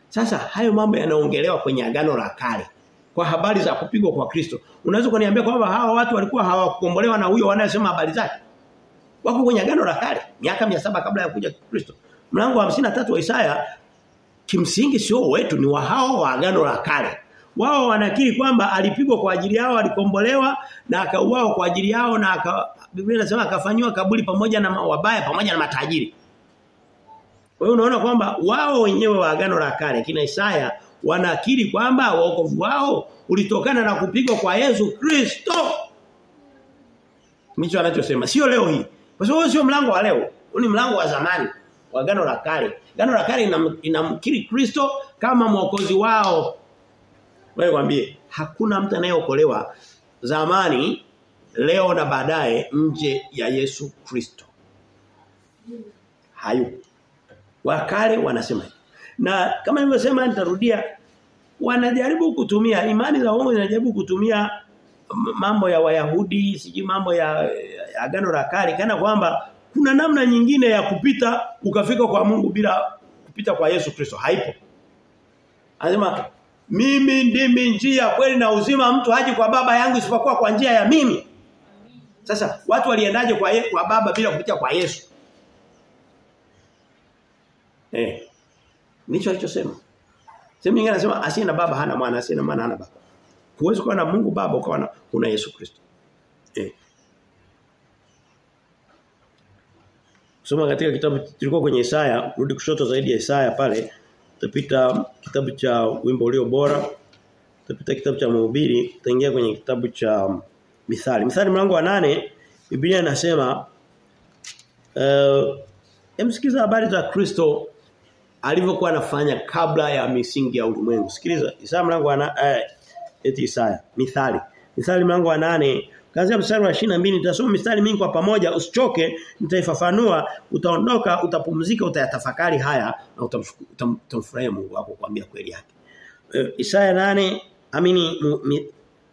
sasa hayo mambo yanaongelewa kwenye agano la kale. Kwa habari za kupigwa kwa Kristo. Unaweza kuniambia kwamba hawa watu walikuwa hawakukombolewa na huyo wanayesema habari zake? Wako kwenye agano la kale miaka 700 kabla ya kuja Kristo. Mlango wa 53 wa Isaya kimsingi sio wetu ni wa hao wa agano la kale wao wanakiri kwamba alipigwa kwa ajili yao alikombolewa na akauawa kwa ajili yao na aka, Biblia inasema akafanywa kaburi pamoja na wabaya pamoja na matajiri. Kwa hiyo unaona kwamba wao wenyewe wa agano la kale kina Isaya wanakiri kwamba wokovu wao ulitokana na kupigwa kwa Yesu Kristo. Micho anachosema sio leo hii. Kwa sababu sio mlango wa leo, ni mlango wa zamani wa agano la kale. Agano la kale inamkiri Kristo kama mwokozi wao wewe kwambie hakuna mtu anayeokolewa zamani leo na baadaye nje ya Yesu Kristo. Hayupo. Wakale wanasema. Na kama nilivyosema nitarudia wanajaribu kutumia imani za uongo zinajaribu kutumia mambo ya Wayahudi, siji mambo ya agano la kale kana kwamba kuna namna nyingine ya kupita ukafika kwa Mungu bila kupita kwa Yesu Kristo. Haipo. Anasema mimi ndimi njia kweli na uzima mtu haji kwa baba yangu isipokuwa kwa njia ya mimi. Sasa watu waliendaje kwa, ye, kwa baba bila kupitia kwa Yesu? Eh. Nicho alichosema. Sema nyingine anasema asiye na baba hana mwana, asiye na mwana hana baba. Huwezi kuwa na Mungu baba ukawa na una Yesu Kristo. Eh. Soma katika kitabu tulikuwa kwenye Isaya, rudi kushoto zaidi ya Isaya pale. Utapita kitabu cha wimbo ulio bora. tutapita kitabu cha Mhubiri, tutaingia kwenye kitabu cha Mithali. Mithali mlango wa nane Biblia inasema uh, emsikiza habari za Kristo alivyokuwa anafanya kabla ya misingi ya ulimwengu. Sikiliza, Isaya mlango wa eh, eti Isaya, Mithali. Mithali mlango wa nane Kaanzia mstari wa 22 nitasoma mistari mingi kwa pamoja usichoke nitaifafanua utaondoka utapumzika utayatafakari haya na utamfurahia Mungu wako kuambia kweli yake. E, Isaya nane amini mi,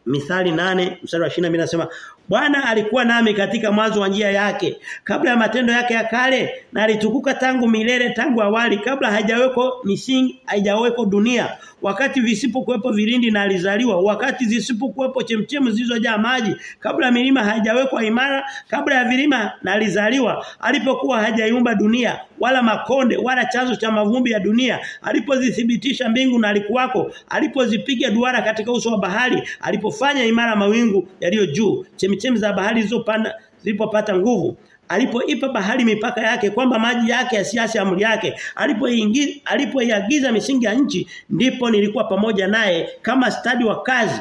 Mithali nane mstari wa 22 nasema Bwana alikuwa nami katika mwanzo wa njia yake kabla ya matendo yake ya kale na alitukuka tangu milele tangu awali kabla hajaweko misingi haijaweko dunia wakati visipokuwepo vilindi na alizaliwa wakati zisipokuwepo chemchemu zilizojaa maji kabla milima haijawekwa imara kabla ya vilima na alizaliwa alipokuwa hajaiumba dunia wala makonde wala chanzo cha mavumbi ya dunia alipozithibitisha mbingu na alikuwako alipozipiga duara katika uso wa bahari alipofanya imara mawingu yaliyo juu chemchemi za bahari zilizopanda zilipopata nguvu alipoipa bahari mipaka yake kwamba maji yake yasiasi amri yake alipoingiza alipoiagiza misingi ya nchi ndipo nilikuwa pamoja naye kama stadi wa kazi.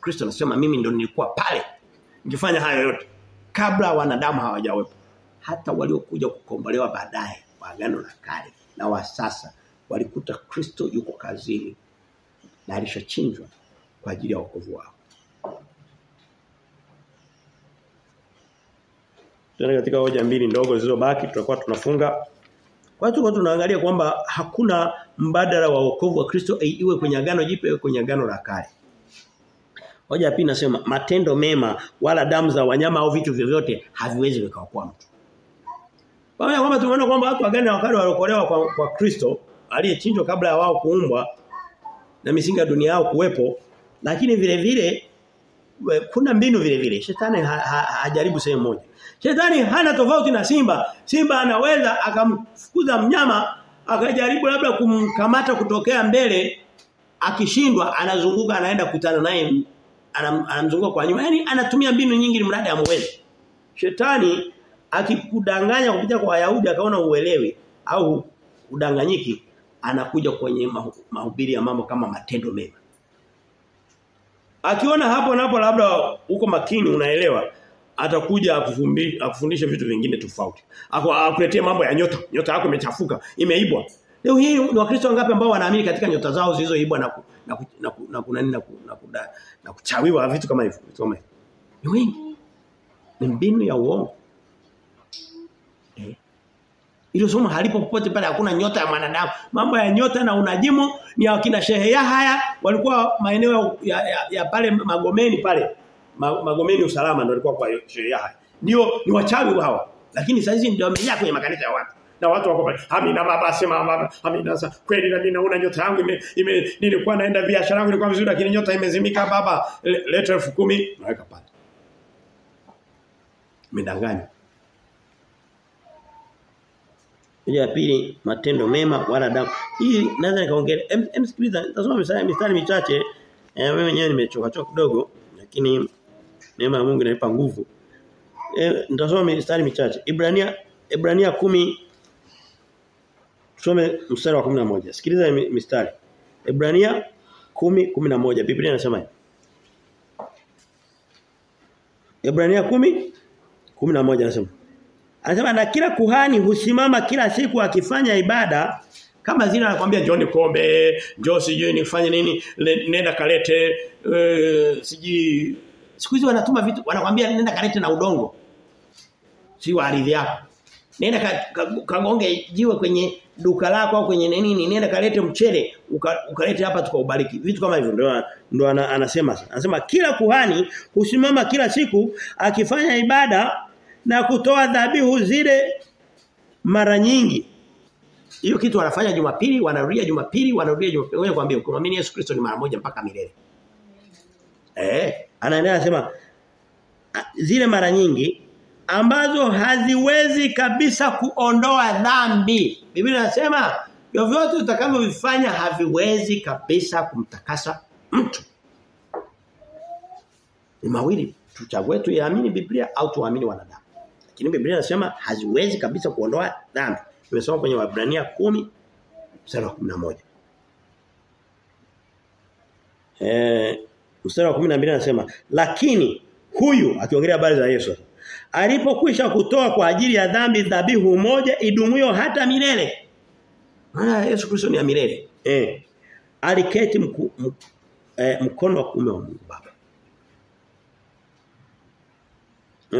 Kristo anasema mimi ndo nilikuwa pale nikifanya hayo yote kabla wanadamu hawajawepo. Hata waliokuja kukombolewa baadaye wa agano la kale na wa sasa walikuta Kristo yuko kazini na alishachinjwa kwa ajili ya wokovu wao Tuna katika hoja mbili ndogo zilizobaki tutakuwa tunafunga. Kwa hiyo tunaangalia kwamba hakuna mbadala wa wokovu wa Kristo iwe kwenye agano jipya iwe kwenye agano la kale. Hoja pia nasema matendo mema wala damu za wanyama au vitu vyovyote haviwezi vikaokoa mtu. Pamoja kwamba tumeona kwamba watu agano la kale waliokolewa kwa, kwa Kristo aliyechinjwa kabla ya wao kuumbwa na misingi ya dunia yao kuwepo lakini vile vile kuna mbinu vile vile shetani hajaribu ha, ha, sehemu moja Shetani hana tofauti na simba. Simba anaweza akamfukuza mnyama akajaribu labda kumkamata kutokea mbele akishindwa anazunguka anaenda kutana naye anam, anamzunguka kwa nyuma. Yaani anatumia mbinu nyingi ili mradi amweze. Shetani akikudanganya kupitia kwa Wayahudi akaona uelewi au udanganyiki anakuja kwenye mahubiri ya mambo kama matendo mema. Akiona hapo napo labda uko makini unaelewa atakuja akufundisha vitu vingine tofauti. Akuletee mambo ya nyota. Nyota yako imechafuka, imeibwa. Leo hii ni wakristo wangapi ambao wanaamini katika nyota zao zilizoibwa na na ku, na ku, na ku, na, na, ku, na, ku, na kuchawiwa vitu kama hivyo, vitu kama hivyo. Ni wengi. Ni mbinu ya uongo. Eh. Ile somo halipo popote pale hakuna nyota ya mwanadamu. Mambo ya nyota na unajimu ni akina Shehe ya haya walikuwa maeneo ya, ya, ya pale Magomeni pale Magomeni usalama ndio alikuwa kwa sheria haya. Ndio ni wachawi hawa. Lakini sasa hizi ndio wameingia kwenye makanisa ya watu. Na watu wako pale. Amina baba sema baba. Amina sasa kweli na mimi naona nyota yangu ime, ime nilikuwa naenda biashara yangu ilikuwa vizuri lakini nyota imezimika baba. Leta 10,000 naweka pale. Mendanganya. Ile ya pili matendo mema wala damu. Hii naweza nikaongelea. Em sikiliza, nitasoma mistari mistari michache. Eh mimi mwenyewe nimechoka choka kidogo lakini neema ya Mungu inanipa nguvu. E, nitasoma mistari michache. Ibrania Ibrania kumi Tusome mstari wa 11. Sikiliza mistari. Ibrania 10:11 Biblia inasema hivi. Ibrania 10:11 anasema. Anasema na kila kuhani husimama kila siku akifanya ibada Kama zile anakuambia John Kombe, njoo sijui nifanye nini, nenda kalete uh, sijui siku hizi wanatuma vitu wanakuambia nenda kalete na udongo. Si wa ardhi yako. Nenda kagonge ka, ka jiwe kwenye duka lako au kwenye nini, nenda kalete mchele uka, ukalete hapa tukaubariki. Vitu kama hivyo ndio ndio anasema. Anasema kila kuhani husimama kila siku akifanya ibada na kutoa dhabihu zile mara nyingi. Hiyo kitu wanafanya Jumapili, wanarudia Jumapili, wanarudia Jumapili. Ngoja kwambie ukimwamini Yesu Kristo ni mara moja mpaka milele. Eh, anaendelea anasema zile mara nyingi ambazo haziwezi kabisa kuondoa dhambi. Biblia inasema vyovyote utakavyovifanya haviwezi kabisa kumtakasa mtu. Ni mawili, tuchague tuiamini Biblia au tuamini wanadamu. Lakini Biblia inasema haziwezi kabisa kuondoa dhambi. Tumesoma kwenye Waebrania 10 mstari wa 11. Eh mstari wa 12 anasema lakini huyu akiongelea habari za Yesu alipokwisha kutoa kwa ajili ya dhambi dhabihu moja idumuyo hata milele. Maana Yesu Kristo ni ya milele. Eh. Aliketi mku, mku, eh, mkono wa kuume wa Mungu Baba.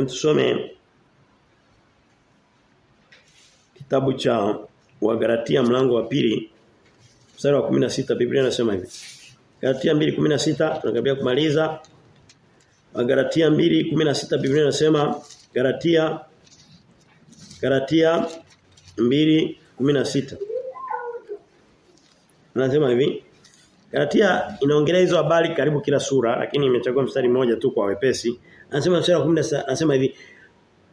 Tusome kitabu cha Wagalatia mlango wa pili mstari wa 16 Biblia inasema hivi. Galatia 2:16 tunakaribia kumaliza. Galatia 2:16 Biblia inasema Galatia Galatia 2:16 Anasema hivi Galatia inaongelea hizo habari karibu kila sura lakini imechagua mstari mmoja tu kwa wepesi. Anasema wa 16 anasema hivi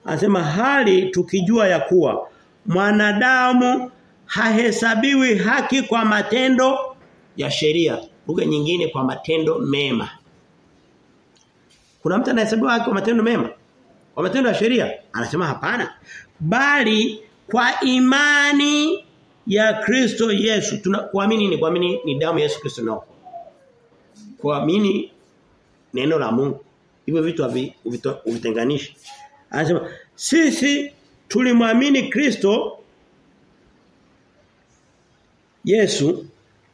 Anasema hali tukijua ya kuwa mwanadamu hahesabiwi haki kwa matendo ya sheria. Lugha nyingine kwa matendo mema. Kuna mtu anahesabiwa haki kwa matendo mema? Kwa matendo ya sheria? Anasema hapana. Bali kwa imani ya Kristo Yesu. Tunakuamini ni kuamini ni damu ya Yesu Kristo nao. Kuamini neno la Mungu. Hivyo vitu uvitenganishi. Anasema sisi tulimwamini Kristo Yesu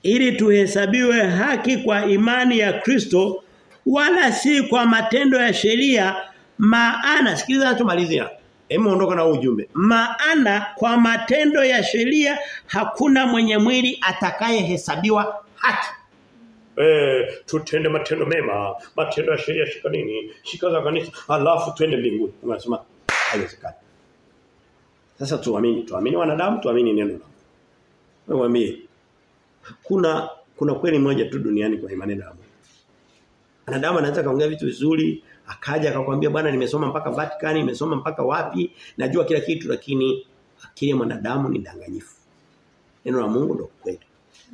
ili tuhesabiwe haki kwa imani ya Kristo wala si kwa matendo ya sheria maana sikiliza tumalizia Hebu ondoka na ujumbe. Maana kwa matendo ya sheria hakuna mwenye mwili atakayehesabiwa haki. Eh, tutende matendo mema, matendo ya sheria shika nini? Shika za kanisa, alafu twende mbinguni. Unasema haiwezekani. Sasa tuamini, tuamini wanadamu, tuamini neno la Mungu. Mwambie kuna kuna kweli moja tu duniani kwa maneno ya Mungu. Anadamu anaweza kaongea vitu vizuri, akaja akakwambia bwana nimesoma mpaka Vatican, nimesoma mpaka wapi, najua kila kitu lakini akili ya mwanadamu ni danganyifu. Neno la Mungu ndio kweli.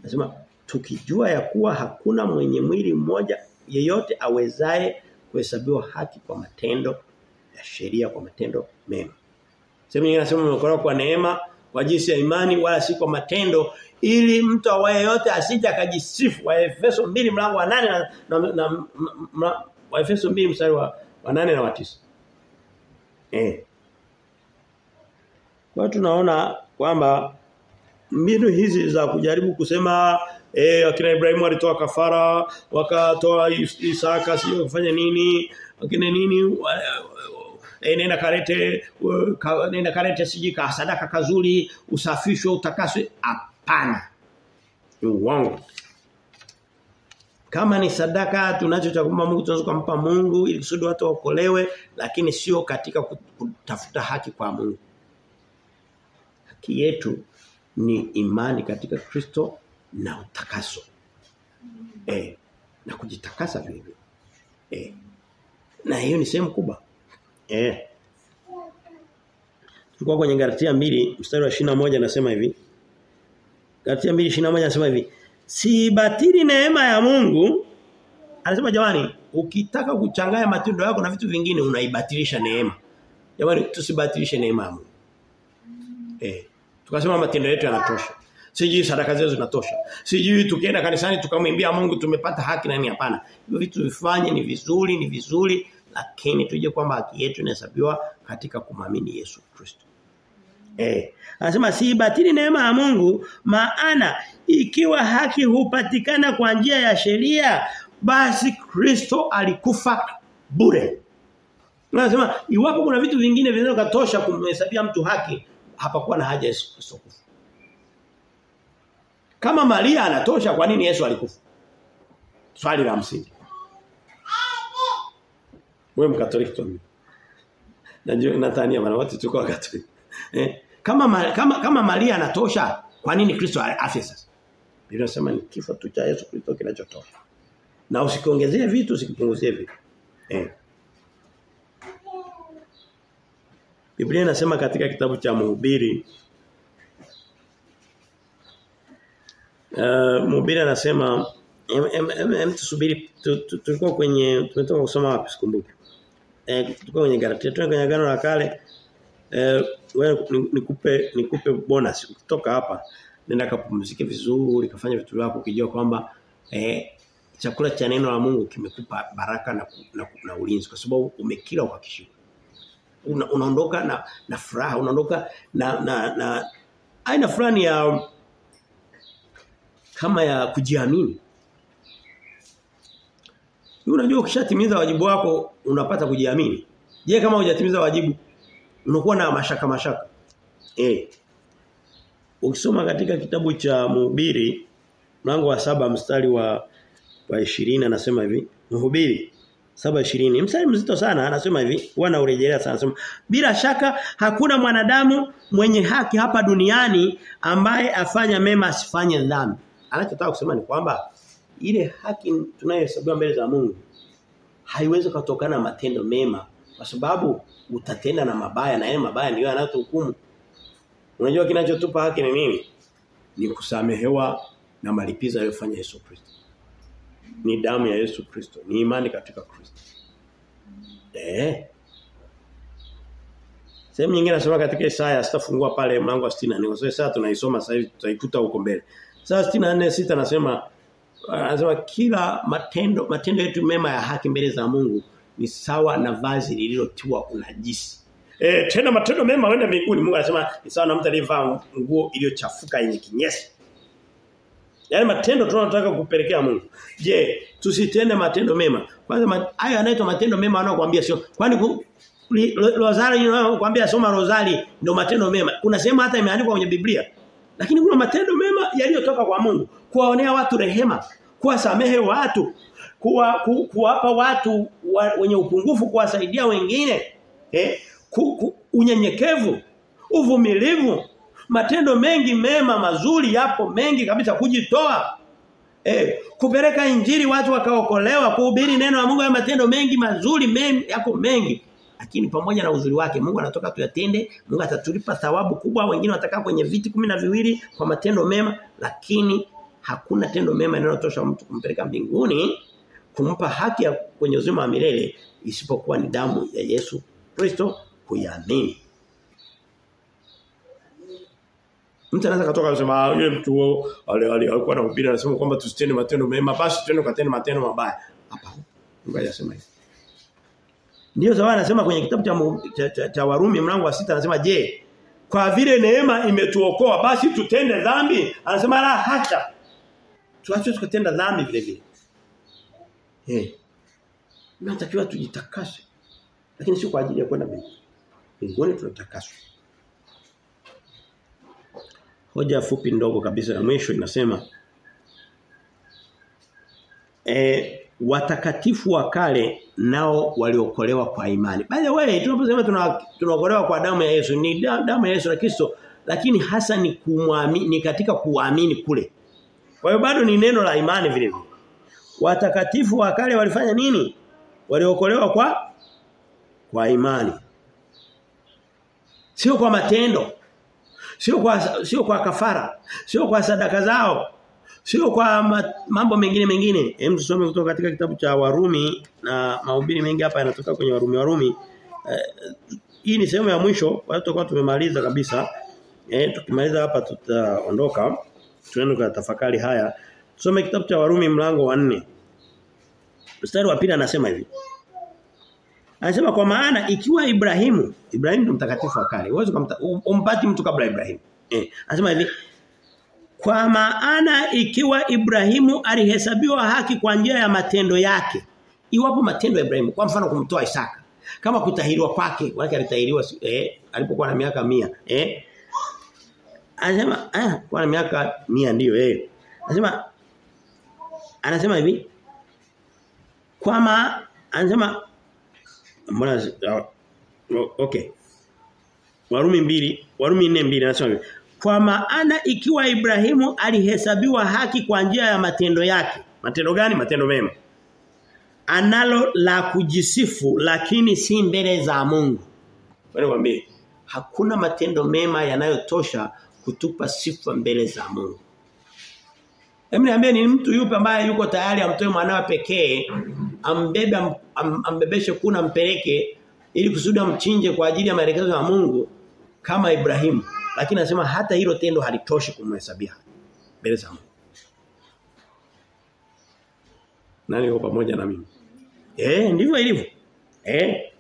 Nasema tukijua ya kuwa hakuna mwenye mwili mmoja yeyote awezaye kuhesabiwa haki kwa matendo ya sheria kwa matendo mema. Sema nyingine nasema umeokolewa kwa neema kwa jinsi ya imani wala si kwa matendo ili mtu awaye yote asije akajisifu wa Efeso 2 mlango wa 8 na, na, na, na wa Efeso 2 mstari wa, wa 8 na wa 9. Eh. Kwa tunaona kwamba mbinu hizi za kujaribu kusema eh akina Ibrahimu walitoa kafara wakatoa Isaka sio kufanya nini akina nini e, nenda kalete ka, nenda kalete siji ka sadaka kazuri usafishwe utakaswe. Hapana. Ni uongo. Kama ni sadaka tunacho cha kumpa Mungu tunaweza kumpa Mungu ili kusudi watu waokolewe lakini sio katika kutafuta haki kwa Mungu. Haki yetu ni imani katika Kristo na utakaso. Eh na kujitakasa vile. Eh na hiyo ni sehemu kubwa Eh. Tulikuwa kwenye Galatia mbili mstari wa 21 anasema hivi. Galatia 2:21 anasema hivi. Si batili neema ya Mungu. Anasema jamani, ukitaka kuchanganya matendo yako na vitu vingine unaibatilisha neema. Jamani tusibatilishe neema ya Mungu. Eh. Tukasema matendo yetu yanatosha. Sijui sadaka zetu zinatosha. Sijui tukienda kanisani tukamwimbia Mungu tumepata haki na nini hapana. Hivyo vitu vifanye ni vizuri, ni vizuri lakini tuje kwamba haki yetu inahesabiwa katika kumamini Yesu Kristo. Eh. Anasema si batili neema ya Mungu maana ikiwa haki hupatikana kwa njia ya sheria basi Kristo alikufa bure. Anasema iwapo kuna vitu vingine vinaweza katosha kumhesabia mtu haki hapakuwa na haja Yesu Kristo kufa. Kama Maria anatosha kwa nini Yesu alikufa? Swali la msingi. Wewe mkatoliki tu. Najua Nathania maana watu tuko wakatoliki. Eh? Kama kama kama Maria anatosha kwa nini Kristo afe sasa? Biblia inasema ni kifo tu cha Yesu Kristo kinachotosha. Na usikiongezee vitu usikipunguzie vitu. Eh. Biblia inasema katika kitabu cha Mhubiri Uh, Mhubiri anasema em, em, em tusubiri tulikuwa kwenye tumetoka kusoma wapi sikumbuki. Eh tulikuwa kwenye Galatia tuko kwenye agano la kale eh wewe nikupe nikupe bonus kutoka hapa nenda kapumzike vizuri kafanya vitu vyako ukijua kwamba eh chakula cha neno la Mungu kimekupa baraka na, na, na ulinzi kwa sababu umekila ukakishiba. Una, unaondoka na na furaha unaondoka na na, na aina fulani ya kama ya kujiamini. Unajua ukishatimiza wajibu wako unapata kujiamini. Je, kama hujatimiza wajibu unakuwa na mashaka mashaka. Eh. Ukisoma katika kitabu cha Mhubiri mlango wa saba mstari wa wa 20 anasema hivi, Mhubiri 7:20 mstari mzito sana anasema hivi, wana urejelea sana anasema bila shaka hakuna mwanadamu mwenye haki hapa duniani ambaye afanya mema asifanye dhambi. Anachotaka kusema ni kwamba ile haki tunayohesabiwa mbele za Mungu haiwezi kutokana na matendo mema kwa sababu utatenda na mabaya na yale mabaya ndiyo yanayotuhukumu. Unajua kinachotupa haki ni nini? Ni kusamehewa na malipizo aliyofanya Yesu Kristo. Ni damu ya Yesu Kristo, ni imani katika Kristo. Eh. Sehemu nyingine nasema katika Isaya sitafungua pale mlango wa 64. Kwa sababu Isaya tunaisoma sasa hivi tutaikuta huko mbele. Sasa 64 sita anasema anasema kila matendo matendo yetu mema ya haki mbele za Mungu ni sawa na vazi lililotiwa unajisi. E, tena matendo mema wenda mbinguni Mungu anasema ni sawa na mtu aliyevaa nguo iliyochafuka yenye kinyesi. Yale matendo tunataka kupelekea Mungu. Je, tusitende matendo mema. Kwanza hayo yanaitwa matendo mema anaokuambia sio. Kwani Rosari inayokuambia soma Rosari ndio matendo mema. Kuna sehemu hata imeandikwa kwenye Biblia. Lakini kuna matendo mema yaliyotoka kwa Mungu. Kuwaonea watu rehema, kuwasamehe watu, kuwa, ku, kuwapa watu wa, wenye upungufu kuwasaidia wengine. Eh? Ku, ku, unyenyekevu, uvumilivu, matendo mengi mema mazuri yapo mengi kabisa kujitoa. Eh, kupeleka injili watu wakaokolewa, kuhubiri neno la Mungu ya matendo mengi mazuri mengi yako mengi. Lakini pamoja na uzuri wake Mungu anatoka tuyatende, Mungu atatulipa thawabu kubwa, wengine watakaa kwenye viti kumi na viwili kwa matendo mema, lakini hakuna tendo mema linalotosha mtu kumpeleka mbinguni, kumpa haki ya kwenye uzima wa milele isipokuwa ni damu ya Yesu Kristo kuiamini. Mtu anaweza katoka kusema yule mtu alikuwa anahubiri anasema kwamba tusitende matendo mema basi tuende katende matendo mabaya. Hapa. Mungu sema hivyo. Ndio sawa anasema kwenye kitabu cha, cha, cha, cha Warumi mlango wa sita anasema je kwa vile neema imetuokoa basi tutende dhambi? Anasema la hata tuache tukatenda dhambi vile vile. Eh Natakiwa tujitakase lakini sio kwa ajili ya kwenda mbinguni. Mbinguni tunatakaswa. Hoja fupi ndogo kabisa ya mwisho inasema eh watakatifu wa kale nao waliokolewa kwa imani. By the way, tunaposema tunaokolewa kwa damu ya Yesu ni damu ya Yesu na Kristo, lakini hasa ni kumwamini ni katika kuamini kule. Kwa hiyo bado ni neno la imani vile vile. Watakatifu wa kale walifanya nini? Waliokolewa kwa kwa imani. Sio kwa matendo. Sio kwa sio kwa kafara, sio kwa sadaka zao, Sio kwa mambo mengine mengine. Hem tusome kutoka katika kitabu cha Warumi na mahubiri mengi hapa yanatoka kwenye Warumi Warumi. Eh, hii ni sehemu ya mwisho, kwa hiyo tutakuwa tumemaliza kabisa. Eh tukimaliza hapa tutaondoka. Tuende kwa tafakari haya. Tusome kitabu cha Warumi mlango wa 4. Mstari wa pili anasema hivi. Anasema kwa maana ikiwa Ibrahimu, Ibrahimu ni mtakatifu wa kale. Huwezi kumpati mtu kabla Ibrahimu. Eh, anasema hivi kwa maana ikiwa Ibrahimu alihesabiwa haki kwa njia ya matendo yake. Iwapo matendo ya Ibrahimu, kwa mfano kumtoa Isaka, kama kutahiriwa kwake, wake alitahiriwa eh alipokuwa na miaka mia eh anasema ah kwa na miaka mia ndiyo eh anasema anasema hivi kwa ma anasema mbona okay Warumi mbili Warumi nne mbili anasema hivi kwa maana ikiwa Ibrahimu alihesabiwa haki kwa njia ya matendo yake matendo gani matendo mema analo la kujisifu lakini si mbele za Mungu wewe mwambie hakuna matendo mema yanayotosha kutupa sifa mbele za Mungu. Hebu niambie ni mtu yupi ambaye yuko tayari amtoe mwanawe pekee, ambebe am, am, ambebeshe kuna mpeleke ili kusudi amchinje kwa ajili ya maelekezo ya Mungu kama Ibrahimu. Lakini anasema hata hilo tendo halitoshi kumhesabia mbele za Mungu. Nani yuko pamoja na mimi? Eh, ndivyo ilivyo. Eh,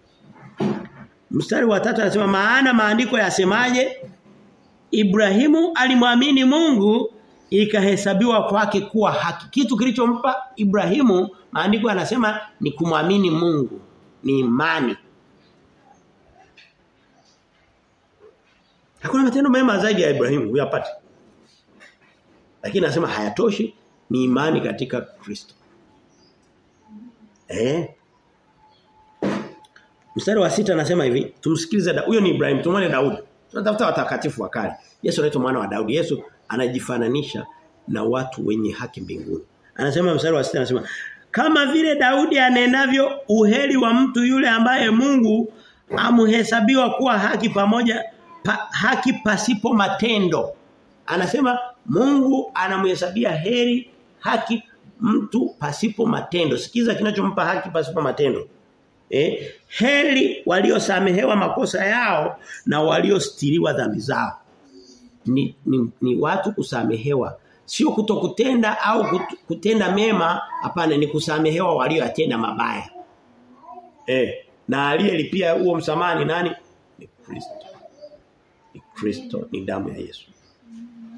Mstari wa tatu anasema maana maandiko yasemaje? Ibrahimu alimwamini Mungu ikahesabiwa kwake kuwa haki. Kitu kilichompa Ibrahimu maandiko yanasema ni kumwamini Mungu, ni imani. Hakuna matendo mema zaidi ya Ibrahimu huyapati. Lakini anasema hayatoshi ni imani katika Kristo. Eh? Mstari wa sita anasema hivi, tumsikilize huyo ni Ibrahim, tumwone Daudi. Tunatafuta watakatifu wa kale. Yesu anaitwa mwana wa Daudi. Yesu anajifananisha na watu wenye haki mbinguni. Anasema mstari wa sita anasema kama vile Daudi anenavyo uheri wa mtu yule ambaye Mungu amhesabiwa kuwa haki pamoja pa, haki pasipo matendo. Anasema Mungu anamhesabia heri haki mtu pasipo matendo. Sikiza kinachompa haki pasipo matendo. Eh, heri waliosamehewa makosa yao na waliostiriwa dhambi zao. Ni, ni, ni watu kusamehewa sio kutokutenda au kutenda mema hapana ni kusamehewa walioyatenda mabaya. Eh, na aliyelipia huo msamani ni nani? Ni Kristo. Kristo ni damu ya Yesu.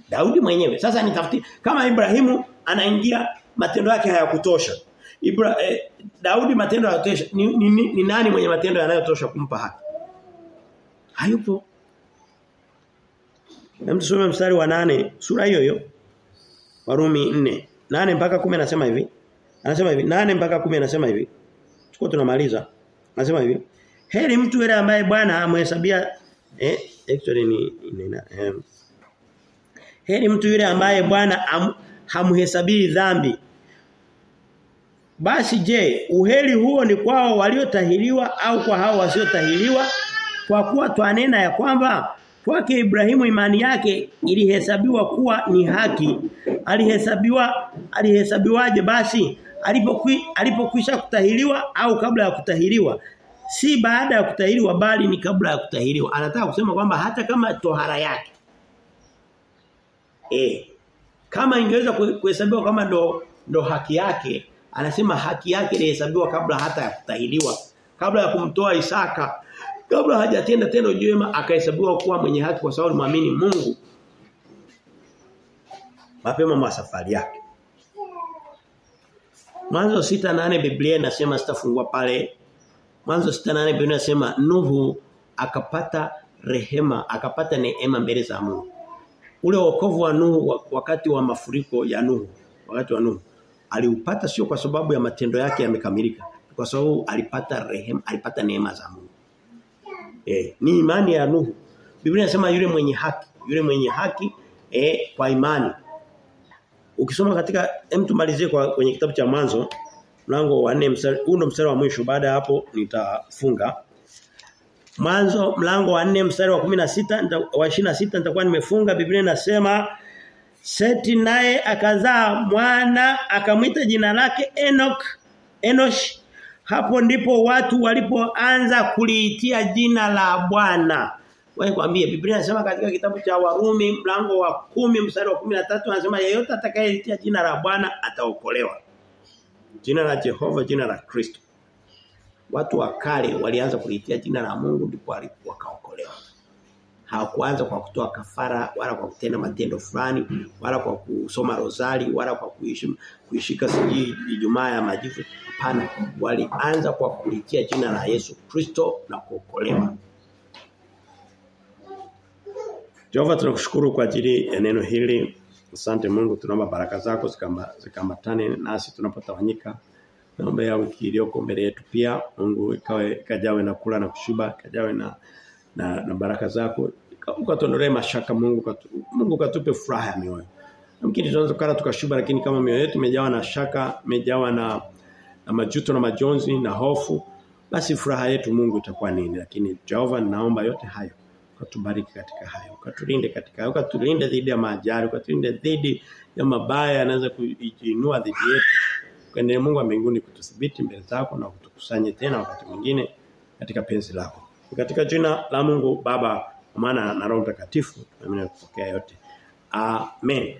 Daudi mwenyewe sasa nitafuti kama Ibrahimu anaingia matendo yake hayakutosha. Ibra, eh, Daudi matendo yanayotosha ni, ni, ni, ni nani mwenye matendo yanayotosha kumpa haki? Hayupo. Hem mstari wa nane sura hiyo hiyo. Warumi 4. Nane mpaka kumi anasema hivi. Anasema hivi, nane mpaka kumi anasema hivi. Chukua tunamaliza. Anasema hivi. Heri mtu yule ambaye Bwana amhesabia eh actually ni, nina ni eh, Heri mtu yule ambaye Bwana am, hamhesabii dhambi basi je, uheri huo ni kwao waliotahiriwa au kwa hao wasiotahiriwa? Kwa kuwa twanena ya kwamba kwake Ibrahimu imani yake ilihesabiwa kuwa ni haki. Alihesabiwa alihesabiwaje basi? alipokwisha kutahiriwa au kabla ya kutahiriwa? Si baada ya kutahiriwa bali ni kabla ya kutahiriwa. Anataka kusema kwamba hata kama tohara yake eh kama ingeweza kuhesabiwa kama ndo ndo haki yake anasema haki yake ilihesabiwa kabla hata ya kutahiriwa. Kabla ya kumtoa Isaka kabla hajatenda tendo jema akahesabiwa kuwa mwenye haki kwa sababu muamini Mungu. Mapema mwa safari yake. Mwanzo sita nane Biblia inasema sitafungua pale Mwanzo sita nane Biblia inasema Nuhu akapata rehema akapata neema mbele za Mungu. Ule wokovu wa Nuhu wakati wa mafuriko ya Nuhu wakati wa Nuhu aliupata sio kwa sababu ya matendo yake yamekamilika kwa sababu alipata rehema alipata neema za Mungu. Eh ni imani ya Nuhu. Biblia inasema yule mwenye haki yule mwenye haki eh kwa imani. Ukisoma katika hem tumalizie kwa kwenye kitabu cha mwanzo mlango wa 4 mstari huu ndo mstari wa mwisho. Baada hapo nitafunga. Mwanzo mlango wa 4 mstari wa 16 wa 26 nitakuwa nimefunga. Biblia inasema Seti naye akazaa mwana akamwita jina lake Enoch Enosh. Hapo ndipo watu walipoanza kuliitia jina la Bwana. Wewe kwambie Biblia inasema katika kitabu cha Warumi mlango wa kumi mstari wa 13 anasema yeyote atakayeitia jina la Bwana ataokolewa jina la Jehova jina la Kristo Watu wa kale walianza kulitia jina la Mungu ndipo wakaokolewa. Hawakuanza kwa kutoa kafara wala kwa kutenda matendo fulani wala kwa kusoma rozari wala kwa kuishi kuishika siji Ijumaa ya majivu hapana walianza kwa kulitia jina la Yesu Kristo na kuokolewa. Jehova tunakushukuru kwa ajili ya neno hili. Asante Mungu tunaomba baraka zako zikambatane nasi tunapotawanyika. Naomba ya wiki iliyoko mbele yetu pia Mungu ikawe ikajawe na kula na kushiba, kajawe na na, na baraka zako. ukatondolee mashaka Mungu katu, Mungu katupe furaha ya mioyo. Mkini tunaweza kukana tukashiba lakini kama mioyo yetu imejawa na shaka, imejawa na na majuto na majonzi na hofu, basi furaha yetu Mungu itakuwa nini? Lakini Jehova naomba yote hayo ukatubariki katika hayo, ukatulinde katika hayo, ukatulinde dhidi ya majari, ukatulinde dhidi ya mabaya yanaweza kujiinua dhidi yetu. Ukaendelee Mungu wa mbinguni kututhibiti mbele zako na kutukusanye tena wakati mwingine katika penzi lako. Katika jina la Mungu Baba, Mwana na Roho Mtakatifu, amina kupokea yote. Amen.